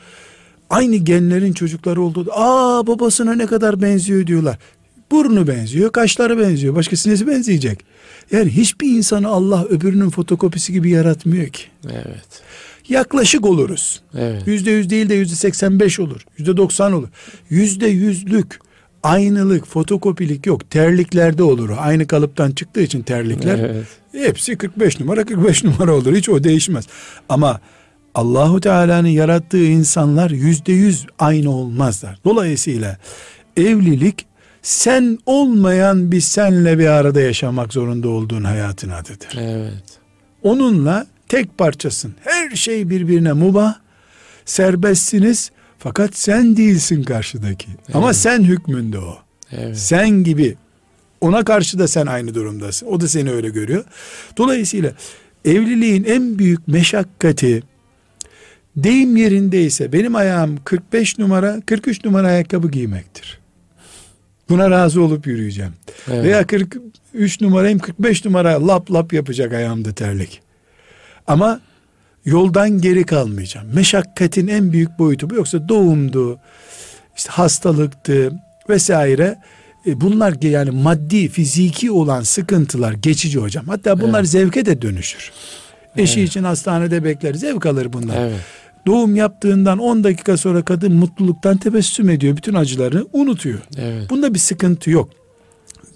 aynı genlerin çocukları olduğu aa babasına ne kadar benziyor diyorlar. Burnu benziyor, kaşları benziyor. Başkası nesi benzeyecek? Yani hiçbir insanı Allah öbürünün fotokopisi gibi yaratmıyor ki. Evet. Yaklaşık oluruz. Evet. Yüzde yüz değil de yüzde seksen beş olur. Yüzde doksan olur. Yüzde yüzlük aynılık, fotokopilik yok. Terliklerde olur. Aynı kalıptan çıktığı için terlikler. Evet. Hepsi 45 numara 45 <laughs> numara olur. Hiç o değişmez. Ama Allahu Teala'nın yarattığı insanlar yüzde yüz aynı olmazlar. Dolayısıyla evlilik sen olmayan bir senle bir arada yaşamak zorunda olduğun hayatın adıdır. Evet. Onunla tek parçasın. Her şey birbirine mubah. Serbestsiniz fakat sen değilsin karşıdaki. Ama sen hükmünde o. Evet. Sen gibi ona karşı da sen aynı durumdasın. O da seni öyle görüyor. Dolayısıyla evliliğin en büyük meşakkati deyim yerindeyse benim ayağım 45 numara 43 numara ayakkabı giymektir. Buna razı olup yürüyeceğim. Evet. Veya 43 numarayım 45 numara lap lap yapacak ayağımda terlik. Ama yoldan geri kalmayacağım. Meşakkatin en büyük boyutu bu. Yoksa doğumdu, işte hastalıktı vesaire. E, Bunlar yani maddi, fiziki olan sıkıntılar geçici hocam. Hatta bunlar zevke de dönüşür. Eşi için hastanede bekler, zevk alır bunlar. Evet. Doğum yaptığından 10 dakika sonra kadın mutluluktan tebessüm ediyor. Bütün acılarını unutuyor. Evet. Bunda bir sıkıntı yok.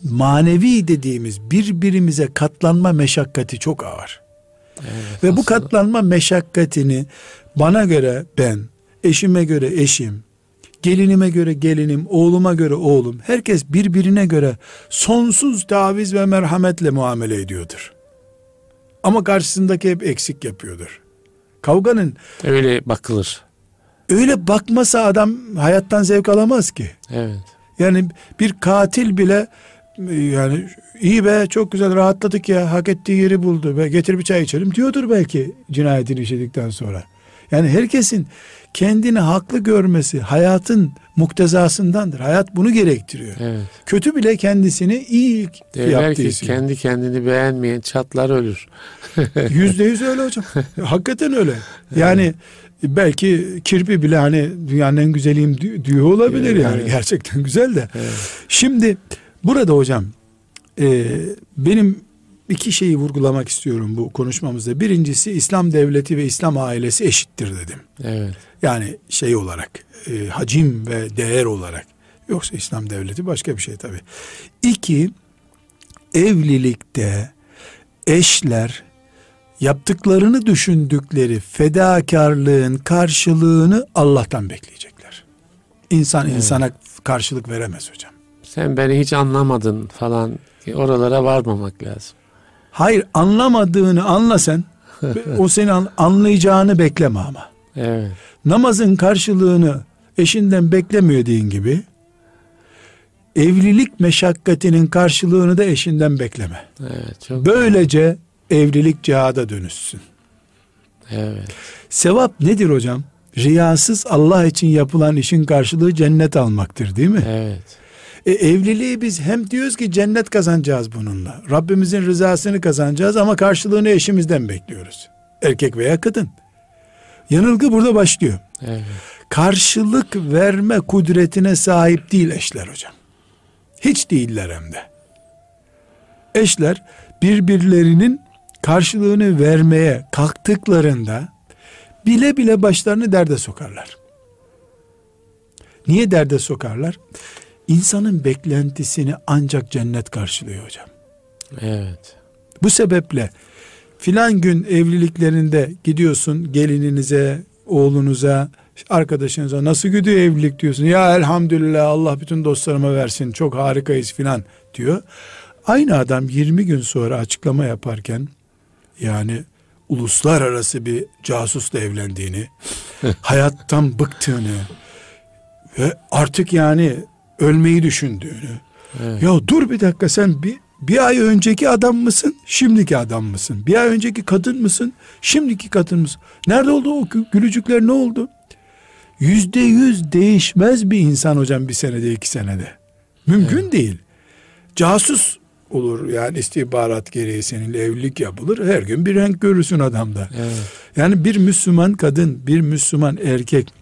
Manevi dediğimiz birbirimize katlanma meşakkati çok ağır. Evet. Ve bu Aslında- katlanma meşakkatini bana göre ben, eşime göre eşim, gelinime göre gelinim, oğluma göre oğlum, herkes birbirine göre sonsuz taviz ve merhametle muamele ediyordur. Ama karşısındaki hep eksik yapıyordur. Kavganın öyle bakılır. öyle bakmasa adam hayattan zevk alamaz ki. Evet. Yani bir katil bile yani iyi be çok güzel rahatladık ya hak ettiği yeri buldu ve getir bir çay içelim diyordur belki cinayetini işledikten sonra. Yani herkesin kendini haklı görmesi hayatın muktezasındandır. Hayat bunu gerektiriyor. Evet. Kötü bile kendisini iyi Derler ki için. kendi kendini beğenmeyen çatlar ölür. <laughs> <laughs> Yüzde yüz öyle hocam. Hakikaten öyle. Yani belki kirpi bile hani dünyanın en güzeliyim di- diyor olabilir yani. Evet. Gerçekten güzel de. Evet. Şimdi burada hocam e, benim iki şeyi vurgulamak istiyorum bu konuşmamızda. Birincisi İslam devleti ve İslam ailesi eşittir dedim. Evet. Yani şey olarak e, hacim ve değer olarak. Yoksa İslam devleti başka bir şey tabii. İki, evlilikte eşler yaptıklarını düşündükleri fedakarlığın karşılığını Allah'tan bekleyecekler. İnsan Evet. insana karşılık veremez hocam. Sen beni hiç anlamadın falan. Oralara varmamak lazım. Hayır anlamadığını anla sen. <laughs> o seni an- anlayacağını bekleme ama. Evet. namazın karşılığını eşinden beklemiyor deyin gibi evlilik meşakkatinin karşılığını da eşinden bekleme. Evet. Çok Böylece evlilik cihada dönüşsün. Evet. Sevap nedir hocam? Riyasız Allah için yapılan işin karşılığı cennet almaktır değil mi? Evet. E, evliliği biz hem diyoruz ki cennet kazanacağız bununla. Rabbimizin rızasını kazanacağız ama karşılığını eşimizden bekliyoruz. Erkek veya kadın. Yanılgı burada başlıyor. Evet. karşılık verme kudretine sahip değil eşler hocam. Hiç değiller hem de. Eşler birbirlerinin karşılığını vermeye kalktıklarında bile bile başlarını derde sokarlar. Niye derde sokarlar? İnsanın beklentisini ancak cennet karşılıyor hocam. Evet. Bu sebeple filan gün evliliklerinde gidiyorsun gelininize, oğlunuza, arkadaşınıza nasıl gidiyor evlilik diyorsun. Ya elhamdülillah Allah bütün dostlarıma versin çok harikayız filan diyor. Aynı adam 20 gün sonra açıklama yaparken yani uluslararası bir casusla evlendiğini, <laughs> hayattan bıktığını ve artık yani ölmeyi düşündüğünü. Evet. Ya dur bir dakika sen bir Bir ay önceki adam mısın, şimdiki adam mısın? Bir ay önceki kadın mısın, şimdiki kadın mısın? Nerede oldu o gülücükler ne oldu? Yüzde yüz değişmez bir insan hocam bir senede iki senede. Mümkün evet. değil. Casus olur yani istihbarat gereği seninle evlilik yapılır. Her gün bir renk görürsün adamda. Evet. Yani bir Müslüman kadın, bir Müslüman erkek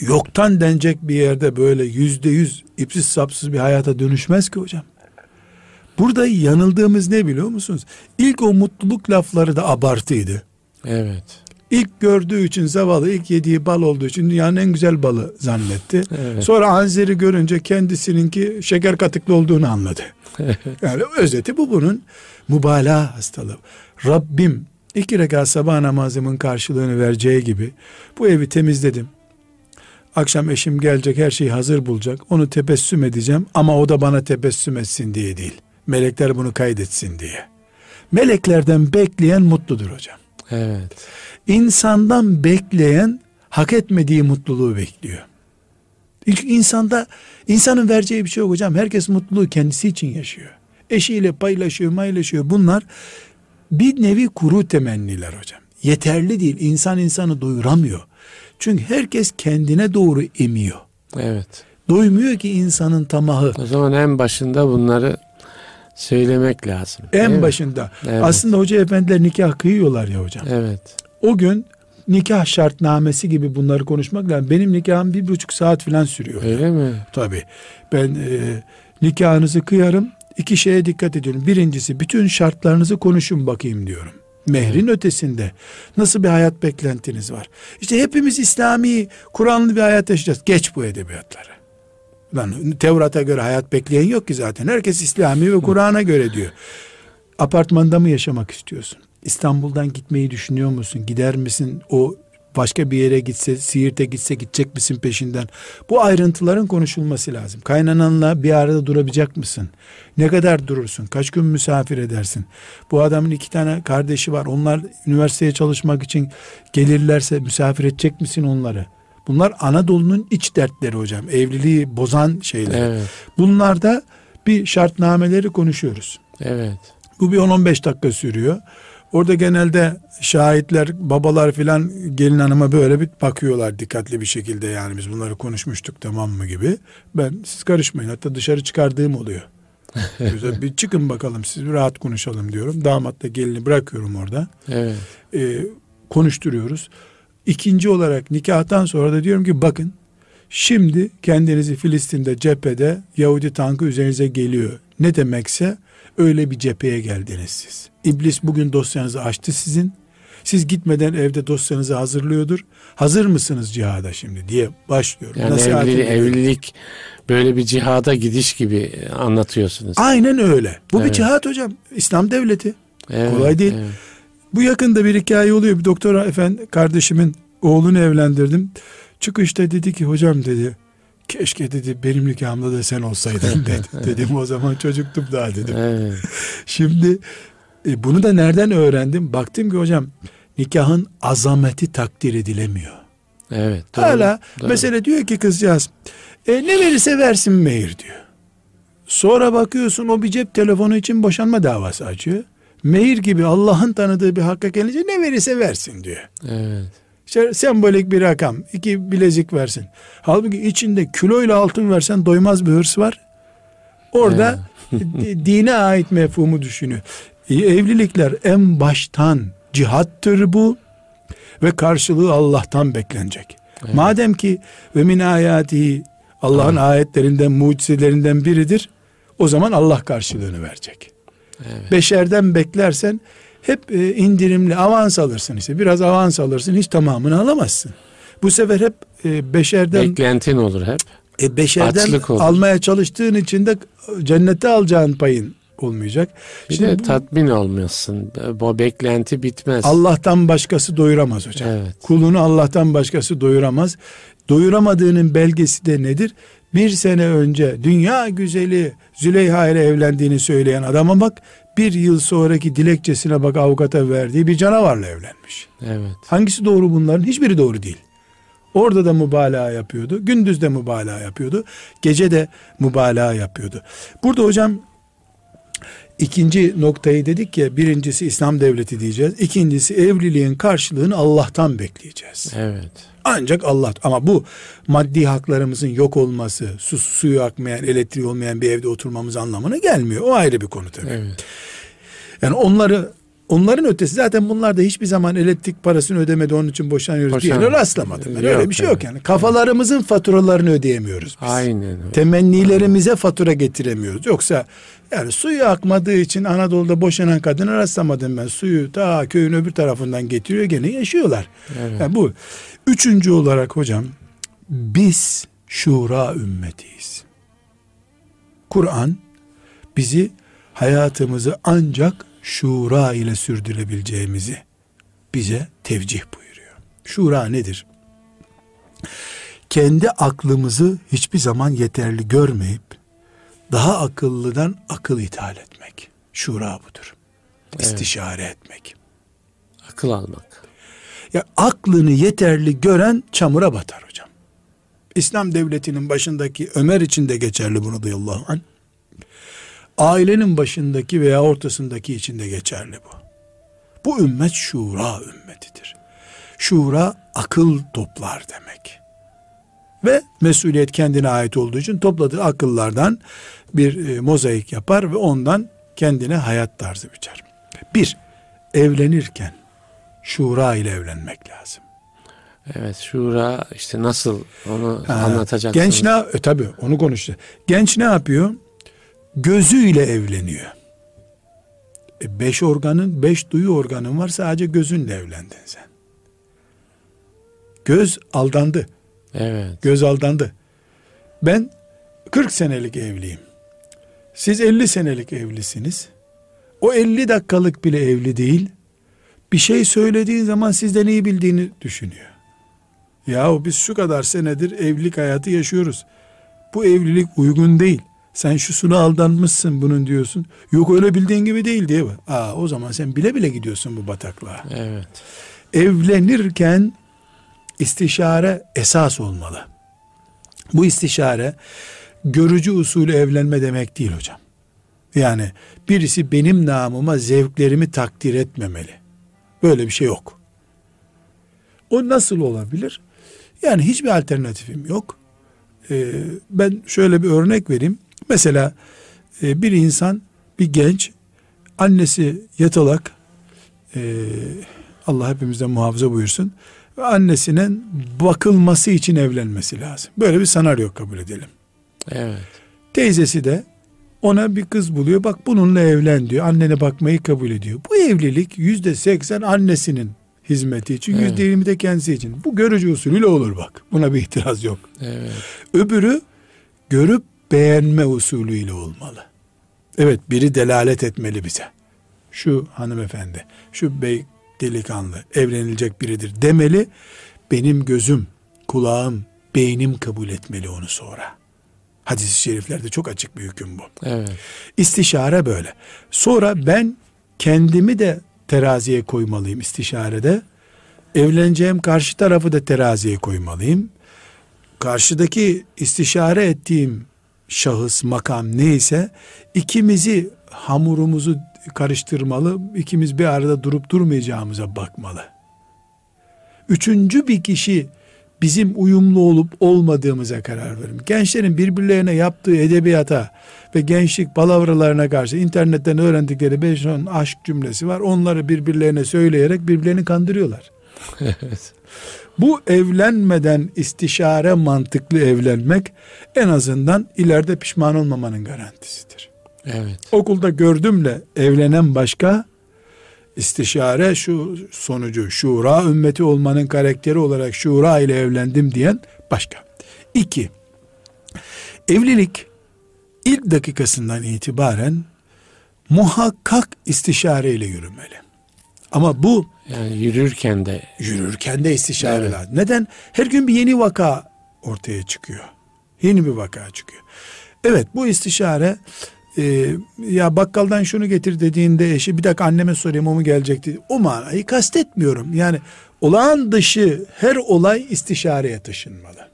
yoktan denecek bir yerde böyle yüzde yüz ipsiz sapsız bir hayata dönüşmez ki hocam. Burada yanıldığımız ne biliyor musunuz? İlk o mutluluk lafları da abartıydı. Evet. İlk gördüğü için zavallı, ilk yediği bal olduğu için dünyanın en güzel balı zannetti. Evet. Sonra Anzer'i görünce kendisininki şeker katıklı olduğunu anladı. yani özeti bu bunun mübalağa hastalığı. Rabbim iki rekat sabah namazımın karşılığını vereceği gibi bu evi temizledim. Akşam eşim gelecek her şeyi hazır bulacak. Onu tebessüm edeceğim ama o da bana tebessüm etsin diye değil. Melekler bunu kaydetsin diye. Meleklerden bekleyen mutludur hocam. Evet. İnsandan bekleyen hak etmediği mutluluğu bekliyor. Çünkü insanda insanın vereceği bir şey yok hocam. Herkes mutluluğu kendisi için yaşıyor. Eşiyle paylaşıyor, paylaşıyor. Bunlar bir nevi kuru temenniler hocam. Yeterli değil. İnsan insanı doyuramıyor. Çünkü herkes kendine doğru emiyor. Evet. Doymuyor ki insanın tamahı. O zaman en başında bunları söylemek lazım. En başında. Evet. Aslında hoca efendiler nikah kıyıyorlar ya hocam. Evet. O gün nikah şartnamesi gibi bunları konuşmak lazım. Benim nikahım bir buçuk saat falan sürüyor. Öyle mi? Tabii. Ben e, nikahınızı kıyarım. İki şeye dikkat ediyorum. Birincisi bütün şartlarınızı konuşun bakayım diyorum. Mehrin evet. ötesinde nasıl bir hayat beklentiniz var? İşte hepimiz İslami, Kur'anlı bir hayat yaşayacağız. Geç bu edebiyatları. Lan Tevrat'a göre hayat bekleyen yok ki zaten. Herkes İslami ve Kur'an'a göre diyor. Apartmanda mı yaşamak istiyorsun? İstanbul'dan gitmeyi düşünüyor musun? Gider misin? O başka bir yere gitse, Siirt'e gitse gidecek misin peşinden? Bu ayrıntıların konuşulması lazım. Kaynananla bir arada durabilecek misin? Ne kadar durursun? Kaç gün misafir edersin? Bu adamın iki tane kardeşi var. Onlar üniversiteye çalışmak için gelirlerse misafir edecek misin onları? Bunlar Anadolu'nun iç dertleri hocam. Evliliği bozan şeyler. Evet. Bunlarda bir şartnameleri konuşuyoruz. Evet. Bu bir 10-15 dakika sürüyor. Orada genelde şahitler, babalar filan gelin hanıma böyle bir bakıyorlar dikkatli bir şekilde yani biz bunları konuşmuştuk tamam mı gibi. Ben siz karışmayın hatta dışarı çıkardığım oluyor. <laughs> Güzel bir çıkın bakalım siz bir rahat konuşalım diyorum. Damatla gelini bırakıyorum orada. Evet. Ee, konuşturuyoruz. İkinci olarak nikahtan sonra da diyorum ki bakın şimdi kendinizi Filistin'de cephede Yahudi tankı üzerinize geliyor. Ne demekse öyle bir cepheye geldiniz siz. İblis bugün dosyanızı açtı sizin. Siz gitmeden evde dosyanızı hazırlıyordur. Hazır mısınız cihada şimdi diye başlıyorum. Yani evli, evlilik böyle bir cihada gidiş gibi anlatıyorsunuz. Aynen öyle. Bu evet. bir cihat hocam. İslam devleti. Evet, Kolay değil. Evet. Bu yakında bir hikaye oluyor. Bir doktor efendi kardeşimin oğlunu evlendirdim. Çıkışta dedi ki hocam dedi keşke dedi benim nikahımda da sen olsaydın dedi. dedim o zaman çocuktum daha dedim. Şimdi e, bunu da nereden öğrendim? Baktım ki hocam nikahın azameti takdir edilemiyor. Evet. Doğru, Hala doğru. mesele diyor ki kızcağız e, ne verirse versin mehir diyor. Sonra bakıyorsun o bir cep telefonu için boşanma davası açıyor. Mehir gibi Allah'ın tanıdığı bir hakka gelince ne verirse versin diyor. Evet. İşte sembolik bir rakam. iki bilezik versin. Halbuki içinde kiloyla altın versen doymaz bir hırs var. Orada dine ait mefhumu düşünüyor. E, evlilikler en baştan cihattır bu ve karşılığı Allah'tan beklenecek. Evet. Madem ki ve min ayati Allah'ın ayetlerinden, mucizelerinden biridir. O zaman Allah karşılığını verecek. Evet. Beşerden beklersen hep e, indirimli avans alırsın işte. Biraz avans alırsın hiç tamamını alamazsın. Bu sefer hep e, beşerden beklentin olur hep. E, beşerden almaya çalıştığın için de cennete alacağın payın olmayacak. Bir Şimdi de bu, tatmin olmuyorsun. Bu beklenti bitmez. Allah'tan başkası doyuramaz hocam. Evet. Kulunu Allah'tan başkası doyuramaz. Doyuramadığının belgesi de nedir? Bir sene önce dünya güzeli Züleyha ile evlendiğini söyleyen adama bak bir yıl sonraki dilekçesine bak avukata verdiği bir canavarla evlenmiş. Evet. Hangisi doğru bunların? Hiçbiri doğru değil. Orada da mübalağa yapıyordu. Gündüz de mübalağa yapıyordu. Gece de mübalağa yapıyordu. Burada hocam İkinci noktayı dedik ya birincisi İslam devleti diyeceğiz. İkincisi evliliğin karşılığını Allah'tan bekleyeceğiz. Evet. Ancak Allah ama bu maddi haklarımızın yok olması, su, suyu akmayan, elektriği olmayan bir evde oturmamız anlamına gelmiyor. O ayrı bir konu tabii. Evet. Yani onları onların ötesi zaten bunlar da hiçbir zaman elektrik parasını ödemedi onun için boşanıyoruz Boşan- diye rastlamadım. Ben. Yok, Öyle bir şey yok yani. Kafalarımızın faturalarını ödeyemiyoruz biz. Aynen. Temennilerimize fatura getiremiyoruz. Yoksa yani suyu akmadığı için Anadolu'da boşanan kadına rastlamadım ben. Suyu ta köyün öbür tarafından getiriyor gene yaşıyorlar. Evet. Yani bu. Üçüncü olarak hocam biz şura ümmetiyiz. Kur'an bizi hayatımızı ancak şura ile sürdürebileceğimizi bize tevcih buyuruyor. Şura nedir? Kendi aklımızı hiçbir zaman yeterli görmeyip daha akıllıdan akıl ithal etmek. Şura budur. İstişare etmek. Akıl almak. Ya aklını yeterli gören çamura batar hocam. İslam devletinin başındaki Ömer için de geçerli bunu radıyallahu anh. Ailenin başındaki veya ortasındaki için de geçerli bu. Bu ümmet şura ümmetidir. Şura akıl toplar demek. Ve mesuliyet kendine ait olduğu için topladığı akıllardan bir e, mozaik yapar ve ondan kendine hayat tarzı biçer. Bir, evlenirken şura ile evlenmek lazım. Evet şura işte nasıl onu Ha, anlatacaksınız. Genç ne e, tabi onu konuştu. Genç ne yapıyor? Gözüyle evleniyor. E, beş organın, beş duyu organın var sadece gözünle evlendin sen. Göz aldandı. Evet. Göz aldandı. Ben 40 senelik evliyim. Siz 50 senelik evlisiniz. O 50 dakikalık bile evli değil. Bir şey söylediğin zaman sizden iyi bildiğini düşünüyor. Yahu biz şu kadar senedir evlilik hayatı yaşıyoruz. Bu evlilik uygun değil. Sen şusuna aldanmışsın bunun diyorsun. Yok öyle bildiğin gibi değil diye. Aa, o zaman sen bile bile gidiyorsun bu bataklığa. Evet. Evlenirken istişare esas olmalı. Bu istişare görücü usulü evlenme demek değil hocam. Yani birisi benim namıma zevklerimi takdir etmemeli. Böyle bir şey yok. O nasıl olabilir? Yani hiçbir alternatifim yok. Ee, ben şöyle bir örnek vereyim. Mesela e, bir insan, bir genç, annesi yatalak, e, Allah hepimizden muhafaza buyursun, ve annesinin bakılması için evlenmesi lazım. Böyle bir senaryo kabul edelim. Evet. Teyzesi de ona bir kız buluyor. Bak bununla evlen diyor. Annene bakmayı kabul ediyor. Bu evlilik yüzde seksen annesinin hizmeti için, Evet. yüzde yirmi de kendisi için. Bu görücü usulüyle olur bak. Buna bir itiraz yok. Evet. Öbürü görüp beğenme usulüyle olmalı. Evet biri delalet etmeli bize. Şu hanımefendi, şu bey delikanlı evlenilecek biridir demeli. Benim gözüm, kulağım, beynim kabul etmeli onu sonra. Hadis-i şeriflerde çok açık bir hüküm bu. Evet. İstişare böyle. Sonra ben kendimi de teraziye koymalıyım istişarede. Evleneceğim karşı tarafı da teraziye koymalıyım. Karşıdaki istişare ettiğim şahıs, makam neyse ikimizi hamurumuzu karıştırmalı. ikimiz bir arada durup durmayacağımıza bakmalı. Üçüncü bir kişi bizim uyumlu olup olmadığımıza karar verin. Gençlerin birbirlerine yaptığı edebiyata ve gençlik palavralarına karşı internetten öğrendikleri 5-10 aşk cümlesi var. Onları birbirlerine söyleyerek birbirlerini kandırıyorlar. <laughs> Evet. Bu evlenmeden istişare mantıklı evlenmek en azından ileride pişman olmamanın garantisidir. Evet. Okulda gördümle evlenen başka, istişare şu sonucu, şura ümmeti olmanın karakteri olarak şura ile evlendim diyen başka. İki, evlilik ilk dakikasından itibaren muhakkak istişare ile yürümeli. Ama bu Yani yürürken de yürürken de istişare Evet. lazım. Neden? Her gün bir yeni vaka ortaya çıkıyor. Yeni bir vaka çıkıyor. Evet bu istişare e, ya bakkaldan şunu getir dediğinde eşi bir dakika anneme sorayım o mu gelecekti. O manayı kastetmiyorum. Yani olağan dışı her olay istişareye taşınmalı.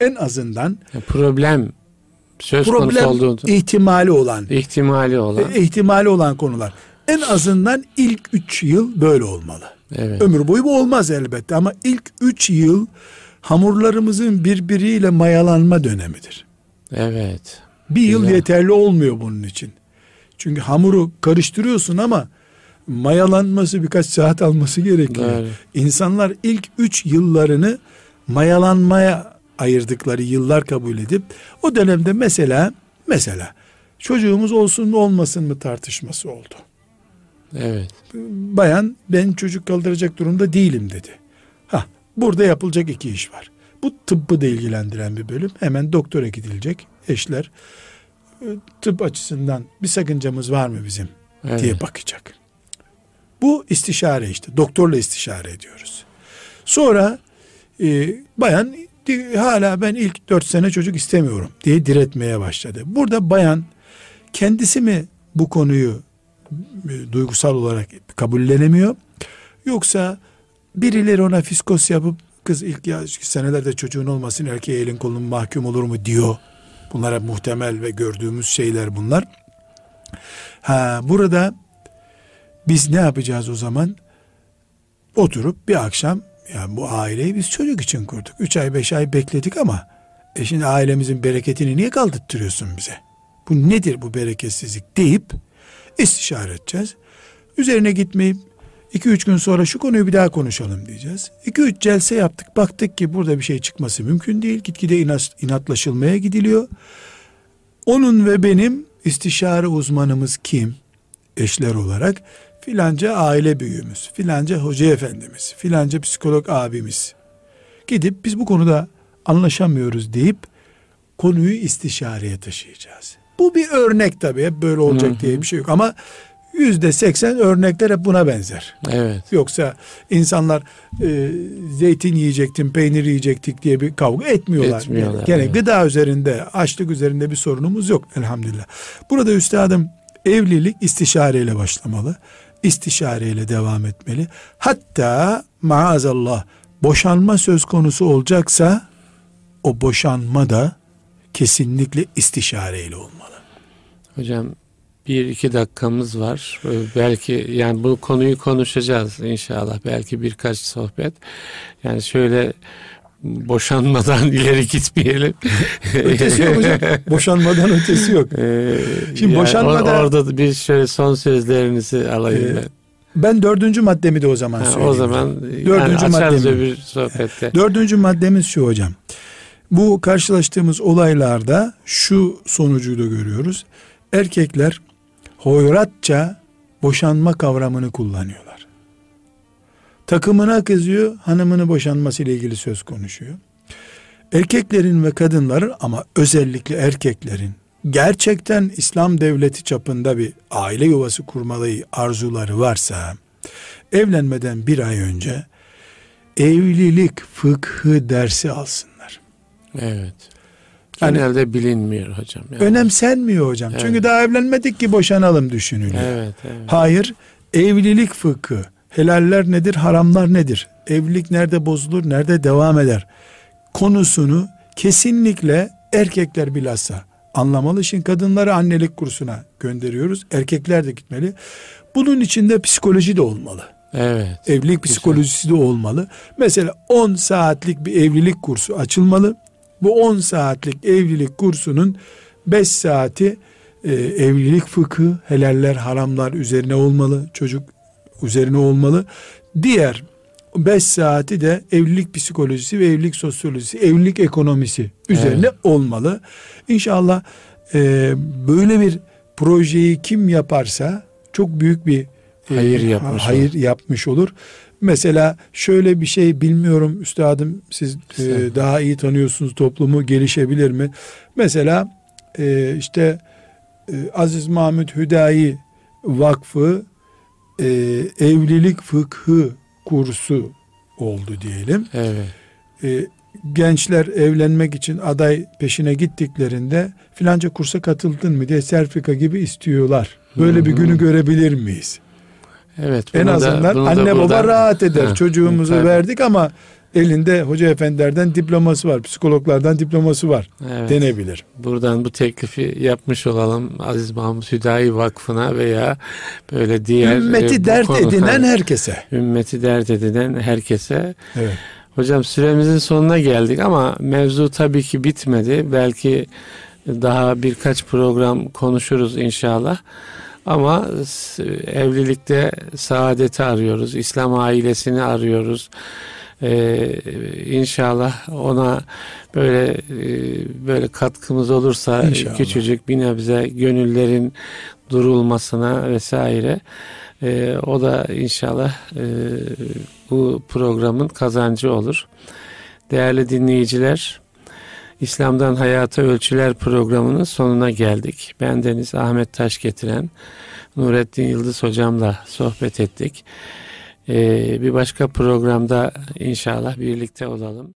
En azından problem söz problem konusu olduğu ihtimali olan, ihtimali olan. e, ihtimali olan konular. En azından ilk üç yıl böyle olmalı. Evet. Ömür boyu bu olmaz elbette ama ilk üç yıl hamurlarımızın birbiriyle mayalanma dönemidir. Evet. Bir yıl Güzel. yeterli olmuyor bunun için. Çünkü hamuru karıştırıyorsun ama mayalanması birkaç saat alması gerekiyor. Doğru. İnsanlar ilk üç yıllarını mayalanmaya ayırdıkları yıllar kabul edip o dönemde mesela mesela çocuğumuz olsun mu olmasın mı tartışması oldu. Evet. Bayan ben çocuk kaldıracak durumda değilim dedi. Ha burada yapılacak iki iş var. Bu tıbbı da ilgilendiren bir bölüm. Hemen doktora gidilecek. Eşler e, tıp açısından bir sakıncamız var mı bizim evet. diye bakacak. Bu istişare işte. Doktorla istişare ediyoruz. Sonra e, bayan hala ben ilk dört sene çocuk istemiyorum diye diretmeye başladı. Burada bayan kendisi mi bu konuyu duygusal olarak kabullenemiyor yoksa birileri ona fiskos yapıp kız ilk ya senelerde çocuğun olmasın erkeğe elin kolun mahkum olur mu diyor. Bunlara muhtemel ve gördüğümüz şeyler bunlar. Ha burada biz ne yapacağız o zaman? Oturup bir akşam ya bu aileyi biz çocuk için kurduk. Üç ay beş ay bekledik ama e şimdi ailemizin bereketini niye kaldırttırıyorsun bize? Bu nedir bu bereketsizlik deyip istişare edeceğiz. Üzerine gitmeyip iki üç gün sonra şu konuyu bir daha konuşalım diyeceğiz. İki üç celse yaptık. Baktık ki burada bir şey çıkması mümkün değil. Gitgide inat, inatlaşılmaya gidiliyor. Onun ve benim istişare uzmanımız kim? Eşler olarak filanca aile büyüğümüz, filanca hoca efendimiz, filanca psikolog abimiz. Gidip biz bu konuda anlaşamıyoruz deyip konuyu istişareye taşıyacağız. Bu bir örnek tabii. Hep böyle olacak Hı hı. diye bir şey yok. Ama yüzde seksen örnekler hep buna benzer. Evet. Yoksa insanlar e, zeytin yiyecektim, peynir yiyecektik diye bir kavga etmiyorlar. Etmiyorlar, Gene evet. gıda üzerinde, açlık üzerinde bir sorunumuz yok elhamdülillah. Burada üstadım evlilik istişareyle başlamalı. İstişareyle devam etmeli. Hatta maazallah boşanma söz konusu olacaksa o boşanma da kesinlikle istişareyle olmalı. Hocam bir iki dakikamız var. Ee, Belki yani bu konuyu konuşacağız inşallah. Belki birkaç sohbet. Yani şöyle boşanmadan <laughs> ileri gitmeyelim. <laughs> Ötesi yok hocam. Boşanmadan ötesi yok. Ee, Şimdi yani boşanmada- or- orada da bir şöyle son sözlerinizi alayım Ee, ben. Ben dördüncü maddemi de o zaman Ha, söyleyeyim. o zaman Dördüncü yani açarız maddemi. öbür sohbette. Dördüncü maddemiz şu hocam. Bu karşılaştığımız olaylarda şu sonucu da görüyoruz. Erkekler hoyratça boşanma kavramını kullanıyorlar. Takımına kızıyor, hanımını boşanmasıyla ilgili söz konuşuyor. Erkeklerin ve kadınların ama özellikle erkeklerin gerçekten İslam devleti çapında bir aile yuvası kurmayı arzuları varsa evlenmeden bir ay önce evlilik fıkhı dersi alsınlar. Evet. Yani- Genelde bilinmiyor hocam. yani. Önemsenmiyor hocam. Evet. Çünkü daha evlenmedik ki boşanalım düşünülüyor. Evet, evet. Hayır, evlilik fıkhı, helaller nedir, haramlar nedir? Evlilik nerede bozulur, nerede devam eder? Konusunu kesinlikle erkekler bilhassa anlamalı. Şimdi kadınları annelik kursuna gönderiyoruz. Erkekler de gitmeli. Bunun içinde psikoloji de olmalı. Evet. Evlilik psikolojisi de olmalı. Mesela 10 saatlik bir evlilik kursu açılmalı. Bu 10 saatlik evlilik kursunun 5 saati e, evlilik fıkı, helaller, haramlar üzerine olmalı. Çocuk üzerine olmalı. Diğer 5 saati de evlilik psikolojisi ve evlilik sosyolojisi, evlilik ekonomisi üzerine Evet. olmalı. İnşallah e, böyle bir projeyi kim yaparsa çok büyük bir e, Hayır yapmış hayır yapmış olur. Mesela şöyle bir şey bilmiyorum üstadım siz e, daha iyi tanıyorsunuz toplumu gelişebilir mi? Mesela e, işte e, Aziz Mahmut Hüdayi Vakfı e, evlilik fıkhı kursu oldu diyelim. Evet. E, gençler evlenmek için aday peşine gittiklerinde filanca kursa katıldın mı diye serfika gibi istiyorlar. Böyle Hı bir günü görebilir miyiz? Evet. En azından da anne baba buradan- rahat eder. Ha, Çocuğumuzu tabii. verdik ama elinde hoca efendilerden diploması var, psikologlardan diploması var Evet. denebilir. Buradan bu teklifi yapmış olalım Aziz Mahmut Hüdayi Vakfı'na veya böyle diğer Ümmeti e, dert konuda- edinen herkese. ümmeti dert edinen herkese Evet. Hocam süremizin sonuna geldik ama mevzu tabii ki bitmedi. Belki daha birkaç program konuşuruz inşallah. Ama evlilikte saadeti arıyoruz. İslam ailesini arıyoruz. Ee, inşallah ona böyle e, böyle katkımız olursa İnşallah. küçücük bir nebze gönüllerin durulmasına vesaire e, o da inşallah e, bu programın kazancı olur. Değerli dinleyiciler, İslam'dan Hayata Ölçüler programının sonuna geldik. Ben Deniz Ahmet Taş getiren Nurettin Yıldız hocamla sohbet ettik. E, bir başka programda inşallah birlikte olalım.